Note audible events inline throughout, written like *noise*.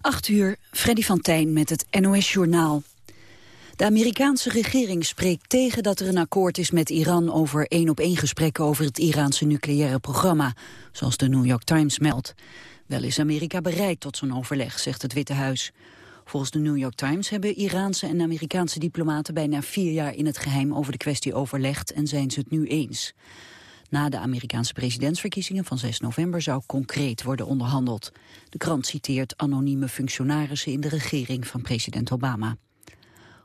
8 uur, Freddy van Tijn met het NOS-journaal. De Amerikaanse regering spreekt tegen dat er een akkoord is met Iran over één-op-één gesprekken over het Iraanse nucleaire programma, zoals de New York Times meldt. Wel is Amerika bereid tot zo'n overleg, zegt het Witte Huis. Volgens de New York Times hebben Iraanse en Amerikaanse diplomaten bijna vier jaar in het geheim over de kwestie overlegd en zijn ze het nu eens. Na de Amerikaanse presidentsverkiezingen van 6 november zou concreet worden onderhandeld. De krant citeert anonieme functionarissen in de regering van president Obama.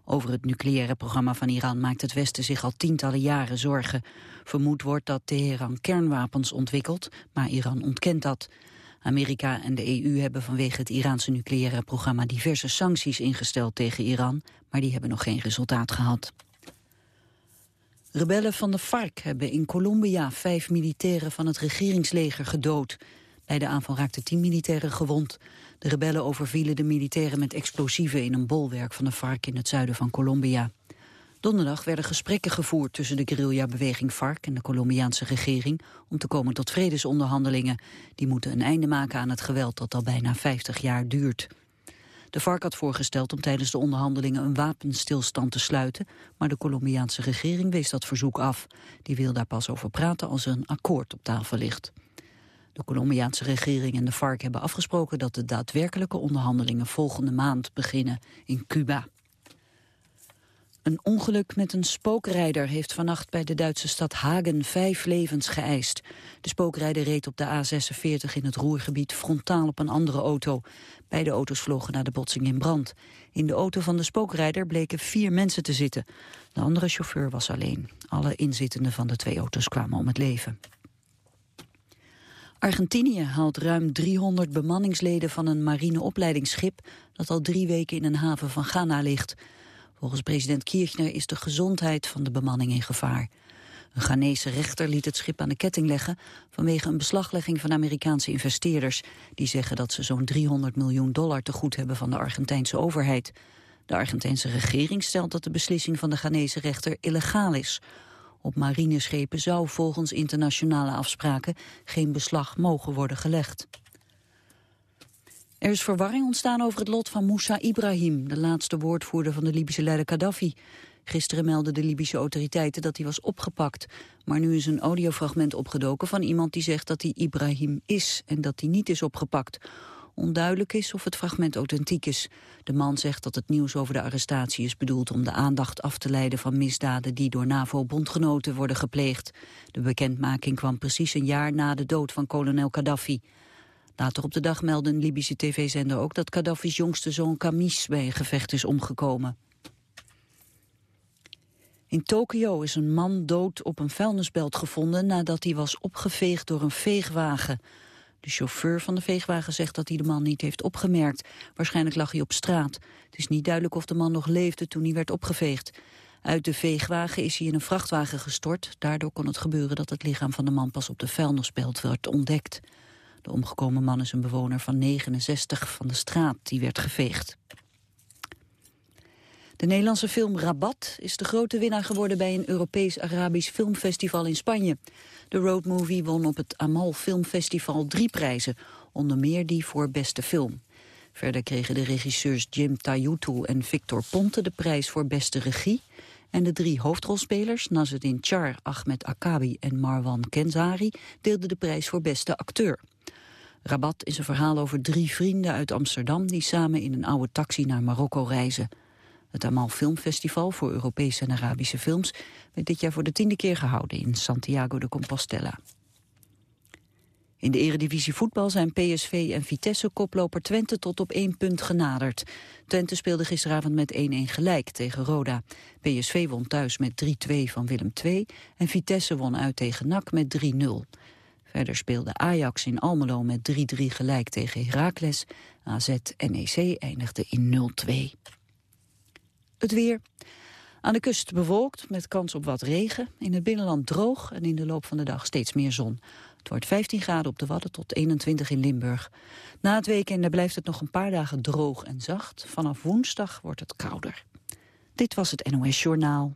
Over het nucleaire programma van Iran maakt het Westen zich al tientallen jaren zorgen. Vermoed wordt dat Teheran kernwapens ontwikkelt, maar Iran ontkent dat. Amerika en de EU hebben vanwege het Iraanse nucleaire programma diverse sancties ingesteld tegen Iran, maar die hebben nog geen resultaat gehad. Rebellen van de FARC hebben in Colombia vijf militairen van het regeringsleger gedood. Bij de aanval raakten tien militairen gewond. De rebellen overvielen de militairen met explosieven in een bolwerk van de FARC in het zuiden van Colombia. Donderdag werden gesprekken gevoerd tussen de guerrilla-beweging FARC en de Colombiaanse regering om te komen tot vredesonderhandelingen. Die moeten een einde maken aan het geweld dat al bijna 50 jaar duurt. De FARC had voorgesteld om tijdens de onderhandelingen een wapenstilstand te sluiten, maar de Colombiaanse regering wees dat verzoek af. Die wil daar pas over praten als er een akkoord op tafel ligt. De Colombiaanse regering en de FARC hebben afgesproken dat de daadwerkelijke onderhandelingen volgende maand beginnen in Cuba. Een ongeluk met een spookrijder heeft vannacht bij de Duitse stad Hagen vijf levens geëist. De spookrijder reed op de A46 in het Roergebied frontaal op een andere auto. Beide auto's vlogen naar de botsing in brand. In de auto van de spookrijder bleken vier mensen te zitten. De andere chauffeur was alleen. Alle inzittenden van de twee auto's kwamen om het leven. Argentinië haalt ruim 300 bemanningsleden van een marineopleidingsschip... dat al drie weken in een haven van Ghana ligt... Volgens president Kirchner is de gezondheid van de bemanning in gevaar. Een Ghanese rechter liet het schip aan de ketting leggen... vanwege een beslaglegging van Amerikaanse investeerders... die zeggen dat ze zo'n 300 miljoen dollar te goed hebben van de Argentijnse overheid. De Argentijnse regering stelt dat de beslissing van de Ghanese rechter illegaal is. Op marineschepen zou volgens internationale afspraken geen beslag mogen worden gelegd. Er is verwarring ontstaan over het lot van Moussa Ibrahim, de laatste woordvoerder van de Libische leider Gaddafi. Gisteren meldden de Libische autoriteiten dat hij was opgepakt. Maar nu is een audiofragment opgedoken van iemand die zegt dat hij Ibrahim is en dat hij niet is opgepakt. Onduidelijk is of het fragment authentiek is. De man zegt dat het nieuws over de arrestatie is bedoeld om de aandacht af te leiden van misdaden die door NAVO-bondgenoten worden gepleegd. De bekendmaking kwam precies een jaar na de dood van kolonel Gaddafi. Later op de dag meldde een Libische tv-zender ook dat Gaddafi's jongste zoon Kamis bij een gevecht is omgekomen. In Tokio is een man dood op een vuilnisbelt gevonden nadat hij was opgeveegd door een veegwagen. De chauffeur van de veegwagen zegt dat hij de man niet heeft opgemerkt. Waarschijnlijk lag hij op straat. Het is niet duidelijk of de man nog leefde toen hij werd opgeveegd. Uit de veegwagen is hij in een vrachtwagen gestort. Daardoor kon het gebeuren dat het lichaam van de man pas op de vuilnisbelt werd ontdekt. De omgekomen man is een bewoner van 69 van de straat die werd geveegd. De Nederlandse film Rabat is de grote winnaar geworden bij een Europees-Arabisch filmfestival in Spanje. De roadmovie won op het Amal Filmfestival drie prijzen, onder meer die voor beste film. Verder kregen de regisseurs Jim Tayutu en Victor Ponte de prijs voor beste regie. En de drie hoofdrolspelers, Nazedin Char, Ahmed Akabi en Marwan Kenzari, deelden de prijs voor beste acteur. Rabat is een verhaal over drie vrienden uit Amsterdam... die samen in een oude taxi naar Marokko reizen. Het Amal Filmfestival voor Europese en Arabische films... werd dit jaar voor de tiende keer gehouden in Santiago de Compostela. In de eredivisie voetbal zijn PSV en Vitesse koploper Twente tot op één punt genaderd. Twente speelde gisteravond met 1-1 gelijk tegen Roda. PSV won thuis met 3-2 van Willem II en Vitesse won uit tegen NAC met 3-0. Verder speelde Ajax in Almelo met 3-3 gelijk tegen Heracles. AZ-NEC eindigde in 0-2. Het weer. Aan de kust bewolkt met kans op wat regen. In het binnenland droog en in de loop van de dag steeds meer zon. Het wordt 15 graden op de Wadden tot 21 in Limburg. Na het weekende blijft het nog een paar dagen droog en zacht. Vanaf woensdag wordt het kouder. Dit was het NOS Journaal.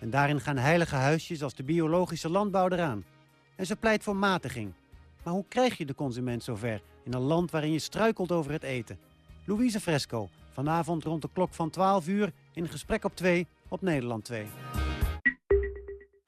En daarin gaan heilige huisjes als de biologische landbouw eraan. En ze pleit voor matiging. Maar hoe krijg je de consument zover in een land waarin je struikelt over het eten? Louise Fresco, vanavond rond de klok van 12 uur in gesprek op 2 op Nederland 2.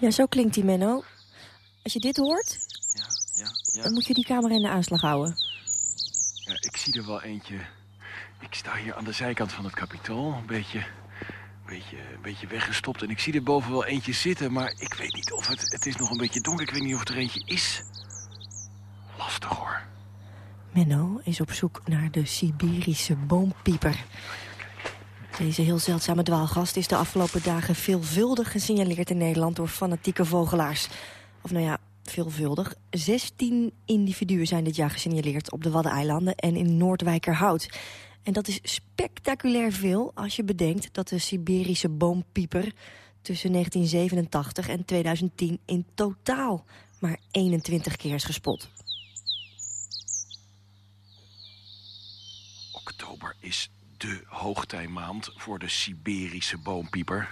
Ja. Zo klinkt die, Menno. Als je dit hoort, Ja, ja, ja. dan moet je die camera in de aanslag houden. ja. Ik zie er wel eentje. Ik sta hier aan de zijkant van het kapitool. Een beetje, een beetje, een beetje weggestopt. En ik zie er boven wel eentje zitten. Maar ik weet niet of het... Het is nog een beetje donker. Ik weet niet of er eentje is. Lastig hoor. Menno is op zoek naar de Siberische boompieper. Deze heel zeldzame dwaalgast is de afgelopen dagen veelvuldig gesignaleerd in Nederland door fanatieke vogelaars. Of nou ja, veelvuldig. 16 individuen zijn dit jaar gesignaleerd op de Waddeneilanden en in Noordwijkerhout. En dat is spectaculair veel als je bedenkt dat de Siberische boompieper tussen 1987 en 2010 in totaal maar 21 keer is gespot. Oktober is de hoogtijmaand voor de Siberische boompieper.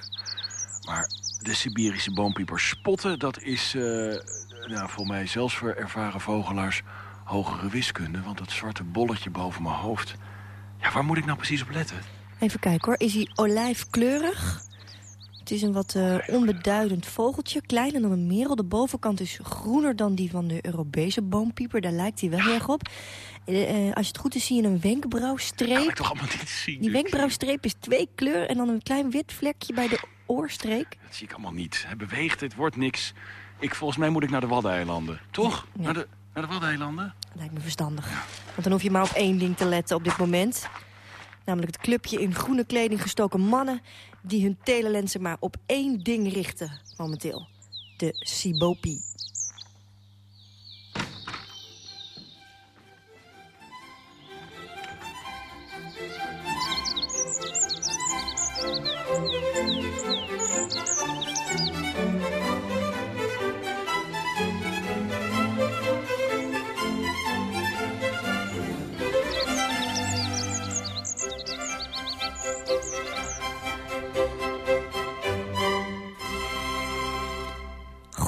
Maar de Siberische boompieper spotten, dat is eh, nou, voor mij zelfs voor ervaren vogelaars hogere wiskunde. Want dat zwarte bolletje boven mijn hoofd. Ja, waar moet ik nou precies op letten? Even kijken hoor. Is hij olijfkleurig? Het is een wat eh, onbeduidend vogeltje. Kleiner dan een merel. De bovenkant is groener dan die van de Europese boompieper. Daar lijkt hij wel heel erg op. Eh, eh, als je het goed is, zie je een Kan ik wenkbrauwstreep. toch allemaal niet zien? Die wenkbrauwstreep is twee kleur en dan een klein wit vlekje bij de oorstreek. Dat zie ik allemaal niet. Hij beweegt, het wordt niks. Ik, volgens mij moet ik naar de Waddeneilanden. Toch? Naar, de, naar de Waddeneilanden? Lijkt me verstandig. Want dan hoef je maar op één ding te letten op dit moment. Namelijk het clubje in groene kleding gestoken mannen... die hun telelensen maar op één ding richten momenteel. De Sibopi.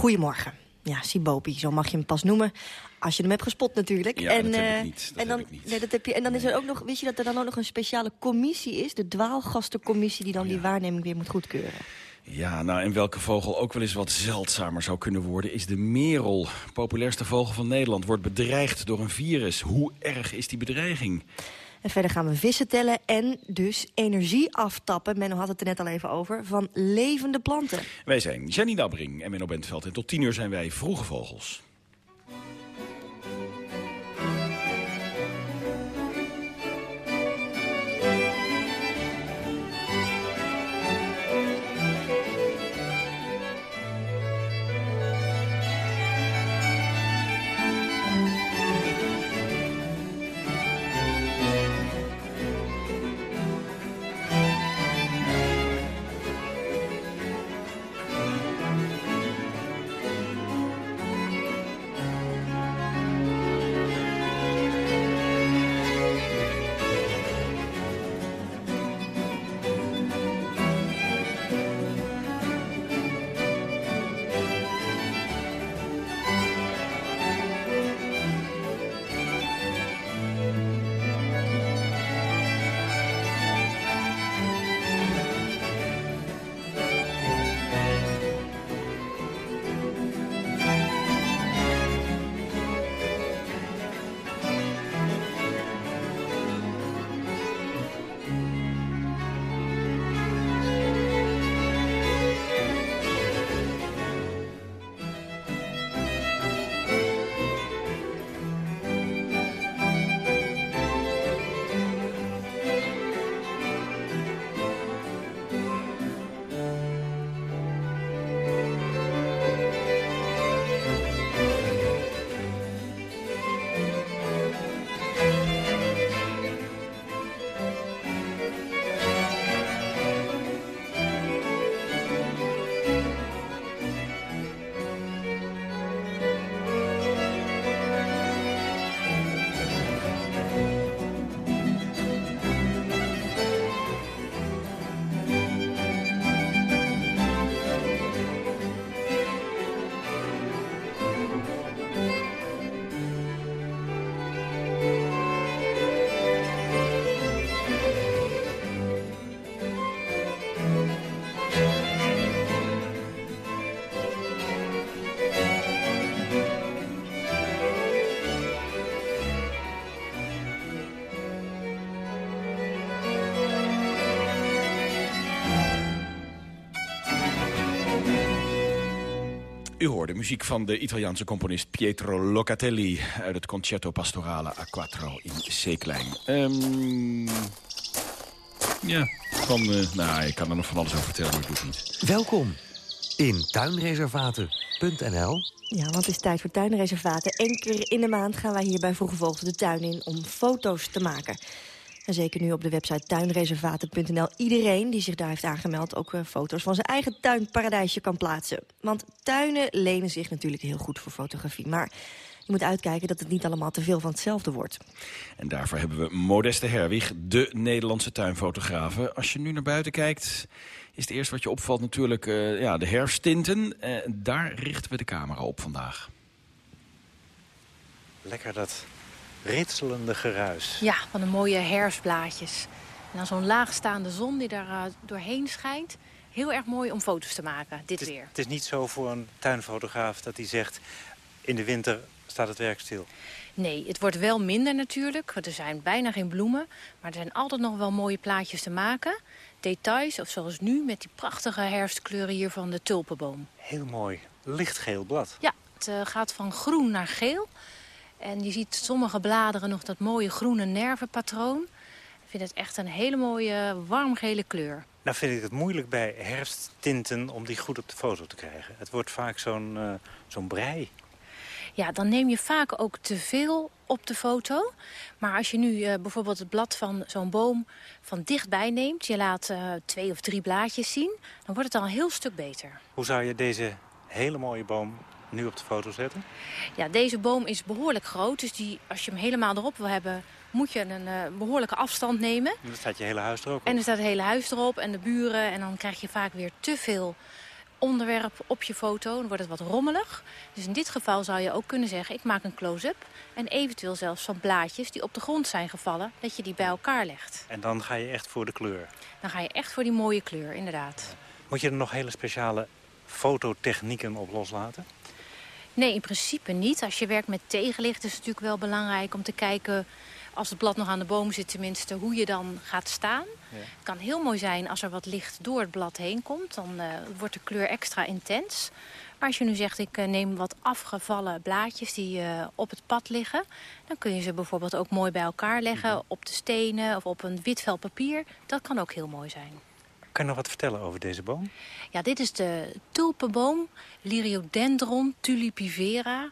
Goedemorgen. Ja, Sibopi, zo mag je hem pas noemen. Als je hem hebt gespot natuurlijk. Ja, dat heb ik eh, niet, dat en dan, heb ik niet. Nee, dat heb je, en dan is er ook nog, wist je dat er dan ook nog een speciale commissie is? De dwaalgastencommissie die dan die waarneming weer moet goedkeuren. Ja, nou, en welke vogel ook wel eens wat zeldzamer zou kunnen worden... is de merel. Populairste vogel van Nederland wordt bedreigd door een virus. Hoe erg is die bedreiging? En verder gaan we vissen tellen en dus energie aftappen. Menno had het er net al even over, van levende planten. Wij zijn Jenny Dabbring en Menno Bentveld. En tot tien uur zijn wij Vroege Vogels. Hoorde muziek van de Italiaanse componist Pietro Locatelli... uit het Concerto Pastorale a Quattro in C-klein. Ehm, ja, van, uh, nou, ik kan er nog van alles over vertellen, maar ik doe het niet. Welkom in tuinreservaten.nl. Ja, want het is tijd voor tuinreservaten. Eén keer in de maand gaan wij hier bij Vroege Vogels de tuin in om foto's te maken. En zeker nu op de website tuinreservaten.nl. Iedereen die zich daar heeft aangemeld ook uh, foto's van zijn eigen tuinparadijsje kan plaatsen. Want tuinen lenen zich natuurlijk heel goed voor fotografie. Maar je moet uitkijken dat het niet allemaal te veel van hetzelfde wordt. En daarvoor hebben we Modeste Herwig, de Nederlandse tuinfotografe. Als je nu naar buiten kijkt, is het eerste wat je opvalt natuurlijk uh, ja, de herfsttinten. Uh, daar richten we de camera op vandaag. Lekker dat ritselende geruis. Ja, van de mooie herfstblaadjes. En dan zo'n laagstaande zon die daar uh, doorheen schijnt. Heel erg mooi om foto's te maken, dit het is, weer. Het is niet zo voor een tuinfotograaf dat hij zegt... in de winter staat het werk stil. Nee, het wordt wel minder natuurlijk. Want er zijn bijna geen bloemen. Maar er zijn altijd nog wel mooie plaatjes te maken. Details, of zoals nu met die prachtige herfstkleuren hier van de tulpenboom. Heel mooi. Lichtgeel blad. Ja, het uh, gaat van groen naar geel. En je ziet sommige bladeren nog dat mooie groene nervenpatroon. Ik vind het echt een hele mooie warmgele kleur. Nou vind ik het moeilijk bij herfsttinten om die goed op de foto te krijgen. Het wordt vaak zo'n uh, zo'n brei. Ja, dan neem je vaak ook te veel op de foto. Maar als je nu uh, bijvoorbeeld het blad van zo'n boom van dichtbij neemt... je laat uh, twee of drie blaadjes zien, dan wordt het al een heel stuk beter. Hoe zou je deze hele mooie boom nu op de foto zetten? Ja, deze boom is behoorlijk groot. Dus die, als je hem helemaal erop wil hebben, moet je een uh, behoorlijke afstand nemen. En dan staat je hele huis erop. En dan staat het hele huis erop en de buren. En dan krijg je vaak weer te veel onderwerp op je foto. Dan wordt het wat rommelig. Dus in dit geval zou je ook kunnen zeggen, ik maak een close-up. En eventueel zelfs van blaadjes die op de grond zijn gevallen, dat je die bij elkaar legt. En dan ga je echt voor de kleur? Dan ga je echt voor die mooie kleur, inderdaad. Moet je er nog hele speciale fototechnieken op loslaten? Nee, in principe niet. Als je werkt met tegenlicht is het natuurlijk wel belangrijk om te kijken... als het blad nog aan de boom zit tenminste, hoe je dan gaat staan. Ja. Het kan heel mooi zijn als er wat licht door het blad heen komt. Dan uh, wordt de kleur extra intens. Maar als je nu zegt, ik uh, neem wat afgevallen blaadjes die uh, op het pad liggen... dan kun je ze bijvoorbeeld ook mooi bij elkaar leggen... Mm-hmm. op de stenen of op een wit vel papier. Dat kan ook heel mooi zijn. Kan je nog wat vertellen over deze boom? Ja, dit is de tulpenboom, Liriodendron tulipivera.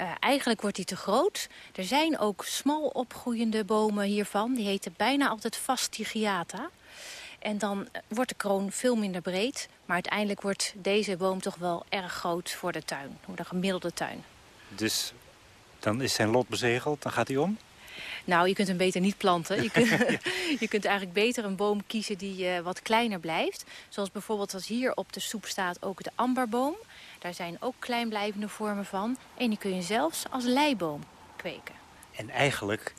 Uh, eigenlijk wordt die te groot. Er zijn ook smal opgroeiende bomen hiervan. Die heten bijna altijd fastigiata. En dan wordt de kroon veel minder breed. Maar uiteindelijk wordt deze boom toch wel erg groot voor de tuin. Voor de gemiddelde tuin. Dus dan is zijn lot bezegeld, dan gaat hij om? Nou, je kunt hem beter niet planten. Je kunt, *laughs* *laughs* je kunt eigenlijk beter een boom kiezen die uh, wat kleiner blijft. Zoals bijvoorbeeld als hier op de soep staat ook de amberboom. Daar zijn ook kleinblijvende vormen van. En die kun je zelfs als leiboom kweken. En eigenlijk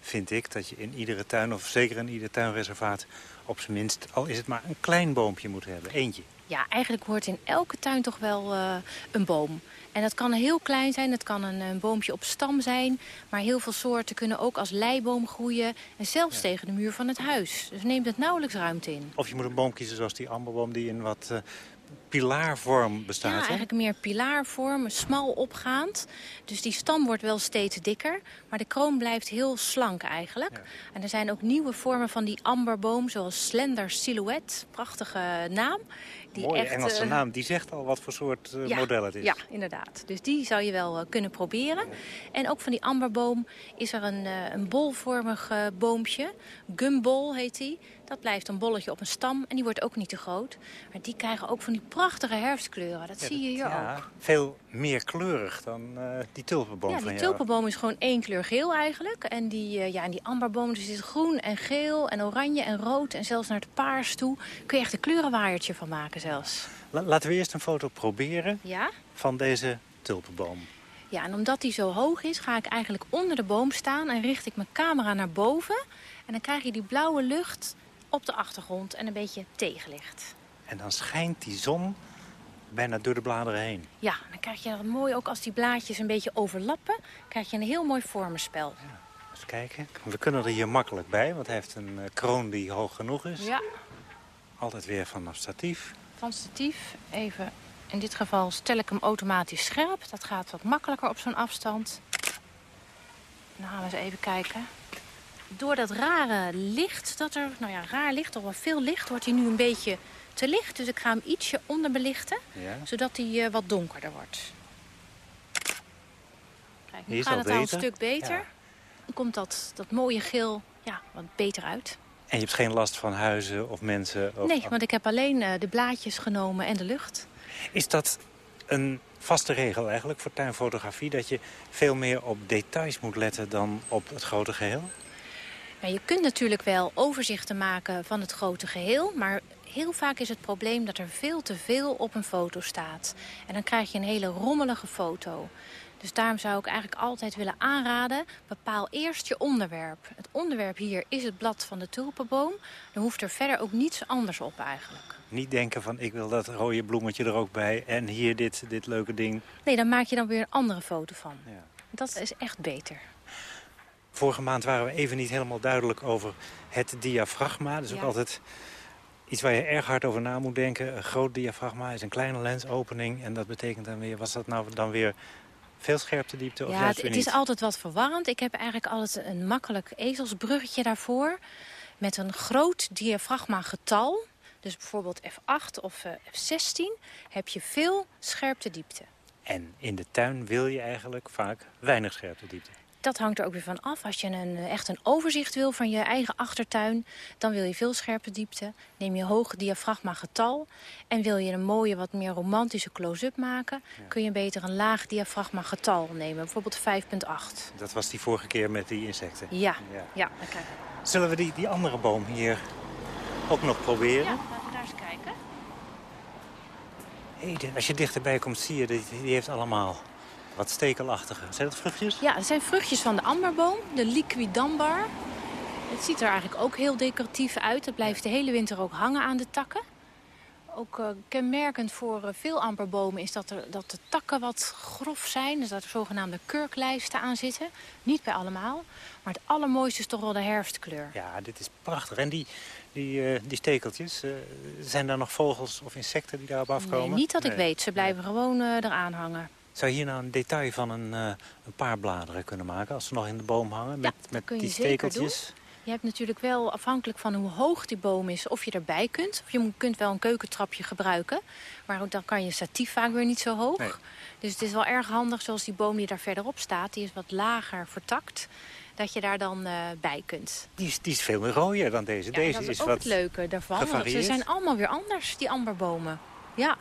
vind ik dat je in iedere tuin, of zeker in ieder tuinreservaat... op zijn minst, al is het maar een klein boompje moet hebben. Eentje. Ja, eigenlijk hoort in elke tuin toch wel uh, een boom. En dat kan heel klein zijn, het kan een, een, boompje op stam zijn. Maar heel veel soorten kunnen ook als leiboom groeien. En zelfs ja. tegen de muur van het huis. Dus neemt het nauwelijks ruimte in. Of je moet een boom kiezen zoals die amberboom die in wat... Uh, pilaarvorm bestaat, Ja, hè? eigenlijk meer pilaarvorm, smal opgaand. Dus die stam wordt wel steeds dikker, maar de kroon blijft heel slank eigenlijk. Ja. En er zijn ook nieuwe vormen van die amberboom, zoals Slender Silhouette. Prachtige naam. Die Mooie echt, Engelse uh, naam, die zegt al wat voor soort uh, ja, model het is. Ja, inderdaad. Dus die zou je wel uh, kunnen proberen. En ook van die amberboom is er een, een bolvormig boompje. Gumbol heet die. Dat blijft een bolletje op een stam en die wordt ook niet te groot. Maar die krijgen ook van die prachtige herfstkleuren. Dat ja, zie je hier ja, ook. Veel meer kleurig dan uh, die tulpenboom ja, van die jou. tulpenboom is gewoon één kleur geel eigenlijk. En die, uh, ja, en die amberboom dus is groen en geel en oranje en rood. En zelfs naar het paars toe kun je echt een kleurenwaaiertje van maken zelfs. La laten we eerst een foto proberen ja? van deze tulpenboom. Ja, en omdat die zo hoog is, ga ik eigenlijk onder de boom staan... en richt ik mijn camera naar boven. En dan krijg je die blauwe lucht op de achtergrond en een beetje tegenlicht. En dan schijnt die zon bijna door de bladeren heen. Ja, dan krijg je dat mooi, ook als die blaadjes een beetje overlappen... krijg je een heel mooi vormenspel. Ja, eens kijken. We kunnen er hier makkelijk bij, want hij heeft een uh, kroon die hoog genoeg is. Ja. Altijd weer vanaf statief. Van statief, even In dit geval stel ik hem automatisch scherp. Dat gaat wat makkelijker op zo'n afstand. Dan gaan we eens even kijken. Door dat rare licht, dat er, nou ja, raar licht, toch wel veel licht, wordt hij nu een beetje te licht. Dus ik ga hem ietsje onderbelichten, Ja. zodat hij eh, wat donkerder wordt. Kijk, nu gaat het al een stuk beter. Ja. Dan komt dat, dat mooie geel ja, wat beter uit. En je hebt geen last van huizen of mensen? Of, Nee, want ik heb alleen eh, de blaadjes genomen en de lucht. Is dat een vaste regel eigenlijk voor tuinfotografie? Dat je veel meer op details moet letten dan op het grote geheel? Je kunt natuurlijk wel overzichten maken van het grote geheel... maar heel vaak is het probleem dat er veel te veel op een foto staat. En dan krijg je een hele rommelige foto. Dus daarom zou ik eigenlijk altijd willen aanraden... bepaal eerst je onderwerp. Het onderwerp hier is het blad van de tulpenboom. Dan hoeft er verder ook niets anders op eigenlijk. Niet denken van ik wil dat rode bloemetje er ook bij en hier dit, dit leuke ding. Nee, dan maak je dan weer een andere foto van. Dat is echt beter. Vorige maand waren we even niet helemaal duidelijk over het diafragma. Dat is ook Ja. altijd iets waar je erg hard over na moet denken. Een groot diafragma is een kleine lensopening. En dat betekent dan weer, was dat nou dan weer veel scherptediepte of Ja, het, is altijd wat verwarrend. Ik heb eigenlijk altijd een makkelijk ezelsbruggetje daarvoor. Met een groot diafragma getal. Dus bijvoorbeeld F8 of eh, F16 heb je veel scherptediepte. En in de tuin wil je eigenlijk vaak weinig scherptediepte. Dat hangt er ook weer van af. Als je een, eh, echt een overzicht wil van je eigen achtertuin... dan wil je veel scherpe diepte. Neem je hoog diafragma getal. En wil je een mooie, wat meer romantische close-up maken... kun je beter een laag diafragma getal nemen. Bijvoorbeeld 5,8. Dat was die vorige keer met die insecten. Ja, Ja. ja. Zullen we die, die andere boom hier ook nog proberen? Ja, laten we daar eens kijken. Hey, als je dichterbij komt zie je, die, die heeft allemaal wat stekelachtige. Zijn dat vruchtjes? Ja, het zijn vruchtjes van de amberboom, de liquidambar. Het ziet er eigenlijk ook heel decoratief uit. Het blijft de hele winter ook hangen aan de takken. Ook eh, kenmerkend voor eh, veel amberbomen is dat, er, dat de takken wat grof zijn. Dus dat er zogenaamde kurklijsten aan zitten. Niet bij allemaal. Maar het allermooiste is toch wel de herfstkleur. Ja, dit is prachtig. En die, die, eh, die stekeltjes, zijn daar nog vogels of insecten die daarop afkomen? Nee, niet dat ik weet. Ze blijven gewoon eraan hangen. Zou je hier nou een detail van een, eh, een paar bladeren kunnen maken... als ze nog in de boom hangen met, met die stekeltjes? Je hebt natuurlijk wel, afhankelijk van hoe hoog die boom is, of je erbij kunt. Of je kunt wel een keukentrapje gebruiken. Maar ook dan kan je statief vaak weer niet zo hoog. Nee. Dus het is wel erg handig, zoals die boom die daar verderop staat. Die is wat lager vertakt. Dat je daar dan eh, bij kunt. Die, is, die is veel meer rooier dan deze. Ja, deze dat is, is ook wat het leuke daarvan. Want ze zijn allemaal weer anders, die amberbomen. Ja.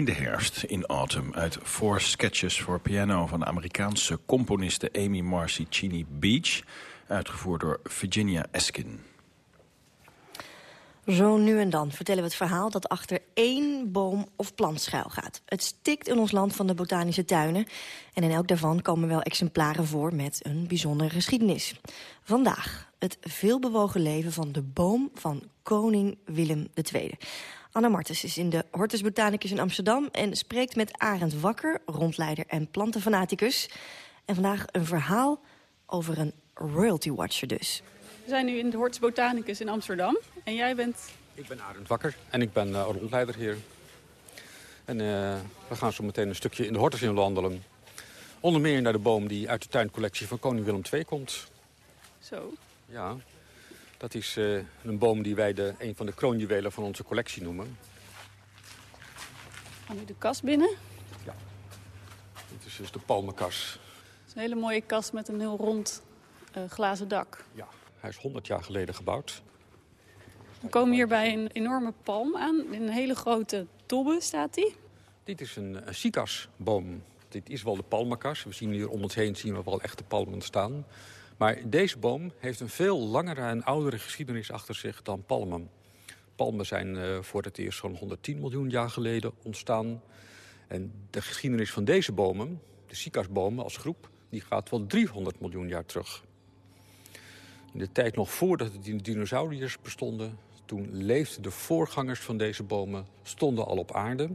In de herfst, in autumn, uit Four Sketches voor Piano... van de Amerikaanse componiste Amy Marcicini Beach... uitgevoerd door Virginia Eskin. Zo nu en dan vertellen we het verhaal dat achter één boom of plant schuil gaat. Het stikt in ons land van de botanische tuinen. En in elk daarvan komen wel exemplaren voor met een bijzondere geschiedenis. Vandaag het veelbewogen leven van de boom van koning Willem II. Anna Martens is in de Hortus Botanicus in Amsterdam... en spreekt met Arend Wakker, rondleider en plantenfanaticus. En vandaag een verhaal over een royalty watcher dus. We zijn nu in de Hortus Botanicus in Amsterdam. En jij bent... Ik ben Arend Wakker en ik ben uh, rondleider hier. En uh, we gaan zo meteen een stukje in de Hortus in wandelen. Onder meer naar de boom die uit de tuincollectie van koning Willem II komt. Zo. Ja, dat is uh, een boom die wij de, een van de kroonjuwelen van onze collectie noemen. Gaan nu de kast binnen. Ja, dit is dus de palmenkas. Het is een hele mooie kast met een heel rond uh, glazen dak. Ja, hij is 100 jaar geleden gebouwd. We komen hier bij een enorme palm aan. In een hele grote tobbe staat die. Dit is een, een. Dit is wel de palmenkas. We zien hier om ons heen zien we wel echte palmen staan. Maar deze boom heeft een veel langere en oudere geschiedenis achter zich dan palmen. Palmen zijn uh, voor het eerst zo'n 110 miljoen jaar geleden ontstaan. En de geschiedenis van deze bomen, de cicasbomen als groep, die gaat wel 300 miljoen jaar terug. In de tijd nog voordat de dinosauriërs bestonden, toen leefden de voorgangers van deze bomen, stonden al op aarde.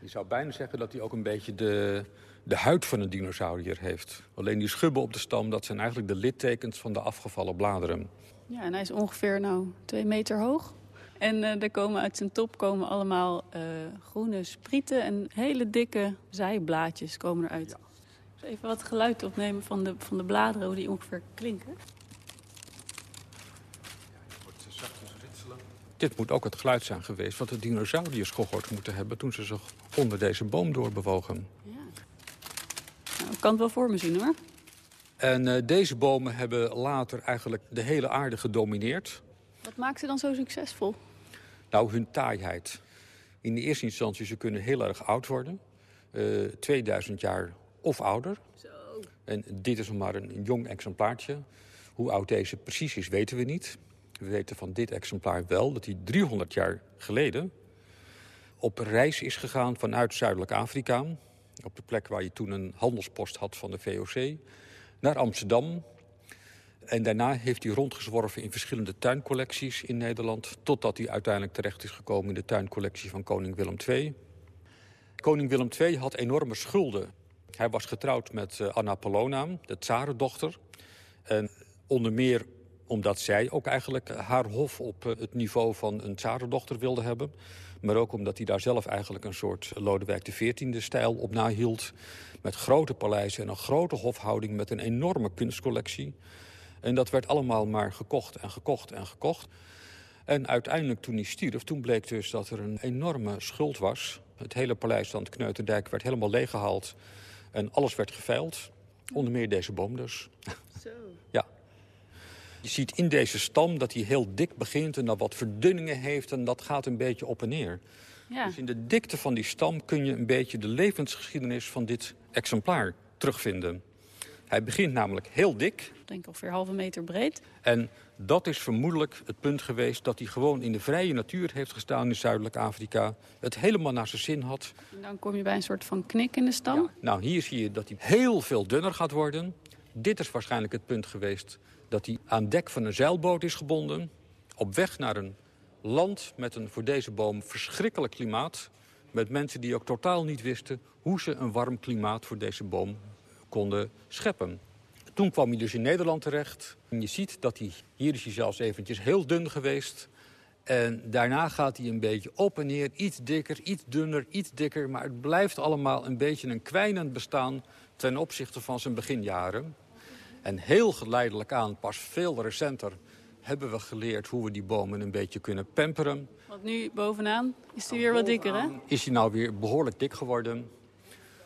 Je zou bijna zeggen dat die ook een beetje de, de huid van een dinosaurier heeft. Alleen die schubben op de stam, dat zijn eigenlijk de littekens van de afgevallen bladeren. Ja, en hij is ongeveer nou twee meter hoog. En uh, er komen uit zijn top komen allemaal uh, groene sprieten en hele dikke zijblaadjes komen eruit. Ja. Dus even wat geluid opnemen van de, van de bladeren, hoe die ongeveer klinken. Dit moet ook het geluid zijn geweest wat de dinosauriërs gehoord moeten hebben... toen ze zich onder deze boom doorbewogen. Kan het wel voor me zien, hoor. En uh, deze bomen hebben later eigenlijk de hele aarde gedomineerd. Wat maakt ze dan zo succesvol? Nou, hun taaiheid. In de eerste instantie, ze kunnen heel erg oud worden. Uh, 2000 jaar of ouder. Zo. En dit is nog maar een jong exemplaartje. Hoe oud deze precies is, weten we niet. We weten van dit exemplaar wel dat hij 300 jaar geleden op reis is gegaan vanuit Zuidelijk Afrika. Op de plek waar je toen een handelspost had van de VOC. Naar Amsterdam. En daarna heeft hij rondgezworven in verschillende tuincollecties in Nederland. Totdat hij uiteindelijk terecht is gekomen in de tuincollectie van koning Willem II. Koning Willem II had enorme schulden. Hij was getrouwd met Anna Polona, de tsarendochter. En onder meer omdat zij ook eigenlijk haar hof op het niveau van een tsarendochter wilde hebben. Maar ook omdat hij daar zelf eigenlijk een soort Lodewijk XIV-stijl op nahield. Met grote paleizen en een grote hofhouding met een enorme kunstcollectie. En dat werd allemaal maar gekocht en gekocht en gekocht. En uiteindelijk toen hij stierf, toen bleek dus dat er een enorme schuld was. Het hele paleis van het Kneuterdijk werd helemaal leeggehaald. En alles werd geveild. Onder meer deze boom dus. Zo. ja. Je ziet in deze stam dat hij heel dik begint en dat wat verdunningen heeft. En dat gaat een beetje op en neer. Ja. Dus in de dikte van die stam kun je een beetje de levensgeschiedenis van dit exemplaar terugvinden. Hij begint namelijk heel dik. Ik denk ongeveer halve meter breed. En dat is vermoedelijk het punt geweest dat hij gewoon in de vrije natuur heeft gestaan in Zuidelijk Afrika. Het helemaal naar zijn zin had. En dan kom je bij een soort van knik in de stam. Ja. Nou, hier zie je dat hij heel veel dunner gaat worden. Dit is waarschijnlijk het punt geweest dat hij aan dek van een zeilboot is gebonden. Op weg naar een land met een voor deze boom verschrikkelijk klimaat. Met mensen die ook totaal niet wisten hoe ze een warm klimaat voor deze boom konden scheppen. Toen kwam hij dus in Nederland terecht. En je ziet dat hij, hier is hij zelfs eventjes heel dun geweest. En daarna gaat hij een beetje op en neer, iets dikker, iets dunner, iets dikker. Maar het blijft allemaal een beetje een kwijnend bestaan ten opzichte van zijn beginjaren. En heel geleidelijk aan, pas veel recenter, hebben we geleerd hoe we die bomen een beetje kunnen pamperen. Want nu bovenaan is hij weer wat dikker, hè? Is hij nou weer behoorlijk dik geworden.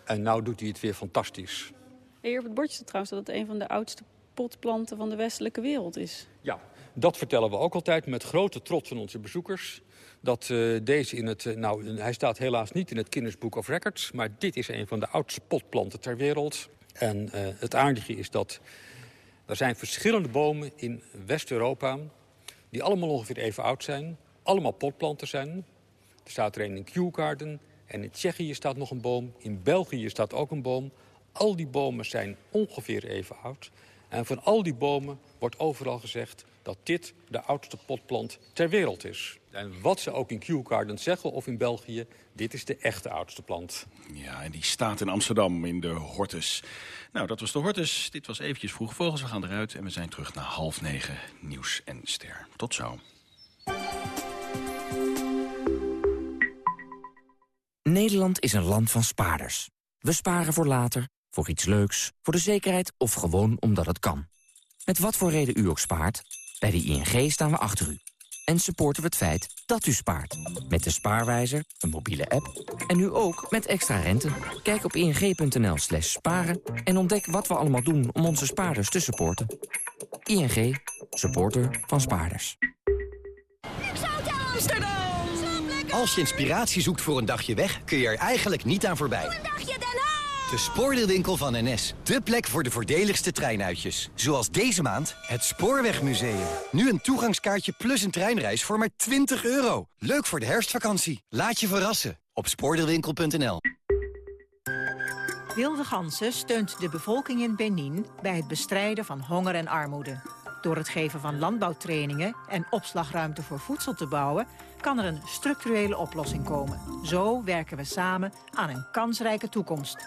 En nou doet hij het weer fantastisch. Hier op het bordje staat trouwens dat het een van de oudste potplanten van de westelijke wereld is. Ja, dat vertellen we ook altijd met grote trots van onze bezoekers. dat uh, deze in het... Uh, nou, hij staat helaas niet in het Guinness Book of Records... maar dit is een van de oudste potplanten ter wereld. En uh, het aardige is dat er zijn verschillende bomen in West-Europa... die allemaal ongeveer even oud zijn. Allemaal potplanten zijn. Er staat er een in Kew Garden. En in Tsjechië staat nog een boom. In België staat ook een boom. Al die bomen zijn ongeveer even oud. En van al die bomen wordt overal gezegd dat dit de oudste potplant ter wereld is. En wat ze ook in Kew Gardens zeggen of in België, dit is de echte oudste plant. Ja, en die staat in Amsterdam in de Hortus. Nou, dat was de Hortus. Dit was eventjes vroeg vogels. We gaan eruit en we zijn terug naar half negen. Nieuws en ster. Tot zo. Nederland is een land van spaarders. We sparen voor later, voor iets leuks, voor de zekerheid of gewoon omdat het kan. Met wat voor reden u ook spaart, bij de ING staan we achter u. En supporten we het feit dat u spaart. Met de spaarwijzer, een mobiele app en nu ook met extra rente. Kijk op ing.nl slash sparen en ontdek wat we allemaal doen om onze spaarders te supporten. ING, supporter van spaarders. Als je inspiratie zoekt voor een dagje weg, kun je er eigenlijk niet aan voorbij. De spoordeelwinkel van NS. De plek voor de voordeligste treinuitjes. Zoals deze maand het Spoorwegmuseum. Nu een toegangskaartje plus een treinreis voor maar 20 euro. Leuk voor de herfstvakantie. Laat je verrassen op spoordeelwinkel.nl. Wilde Gansen steunt de bevolking in Benin bij het bestrijden van honger en armoede. Door het geven van landbouwtrainingen en opslagruimte voor voedsel te bouwen... kan er een structurele oplossing komen. Zo werken we samen aan een kansrijke toekomst.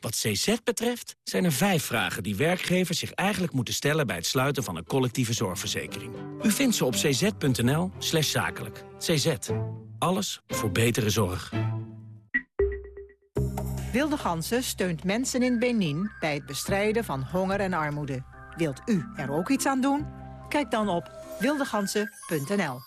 Wat CZ betreft zijn er vijf vragen die werkgevers zich eigenlijk moeten stellen... bij het sluiten van een collectieve zorgverzekering. U vindt ze op cz.nl slash zakelijk. CZ. Alles voor betere zorg. Wilde Gansen steunt mensen in Benin bij het bestrijden van honger en armoede. Wilt u er ook iets aan doen? Kijk dan op wildegansen.nl.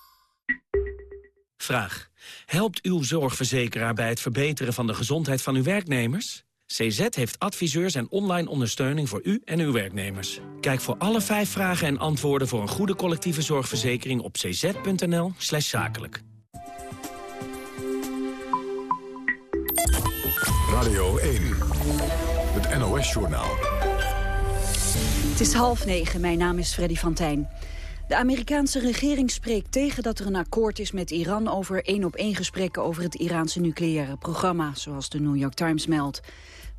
Vraag. Helpt uw zorgverzekeraar bij het verbeteren van de gezondheid van uw werknemers? CZ heeft adviseurs en online ondersteuning voor u en uw werknemers. Kijk voor alle vijf vragen en antwoorden voor een goede collectieve zorgverzekering op cz.nl slash zakelijk. Radio 1, het NOS-journaal. Het is half negen, mijn naam is Freddy van Tijn. De Amerikaanse regering spreekt tegen dat er een akkoord is met Iran... over één-op-één gesprekken over het Iraanse nucleaire programma... zoals de New York Times meldt.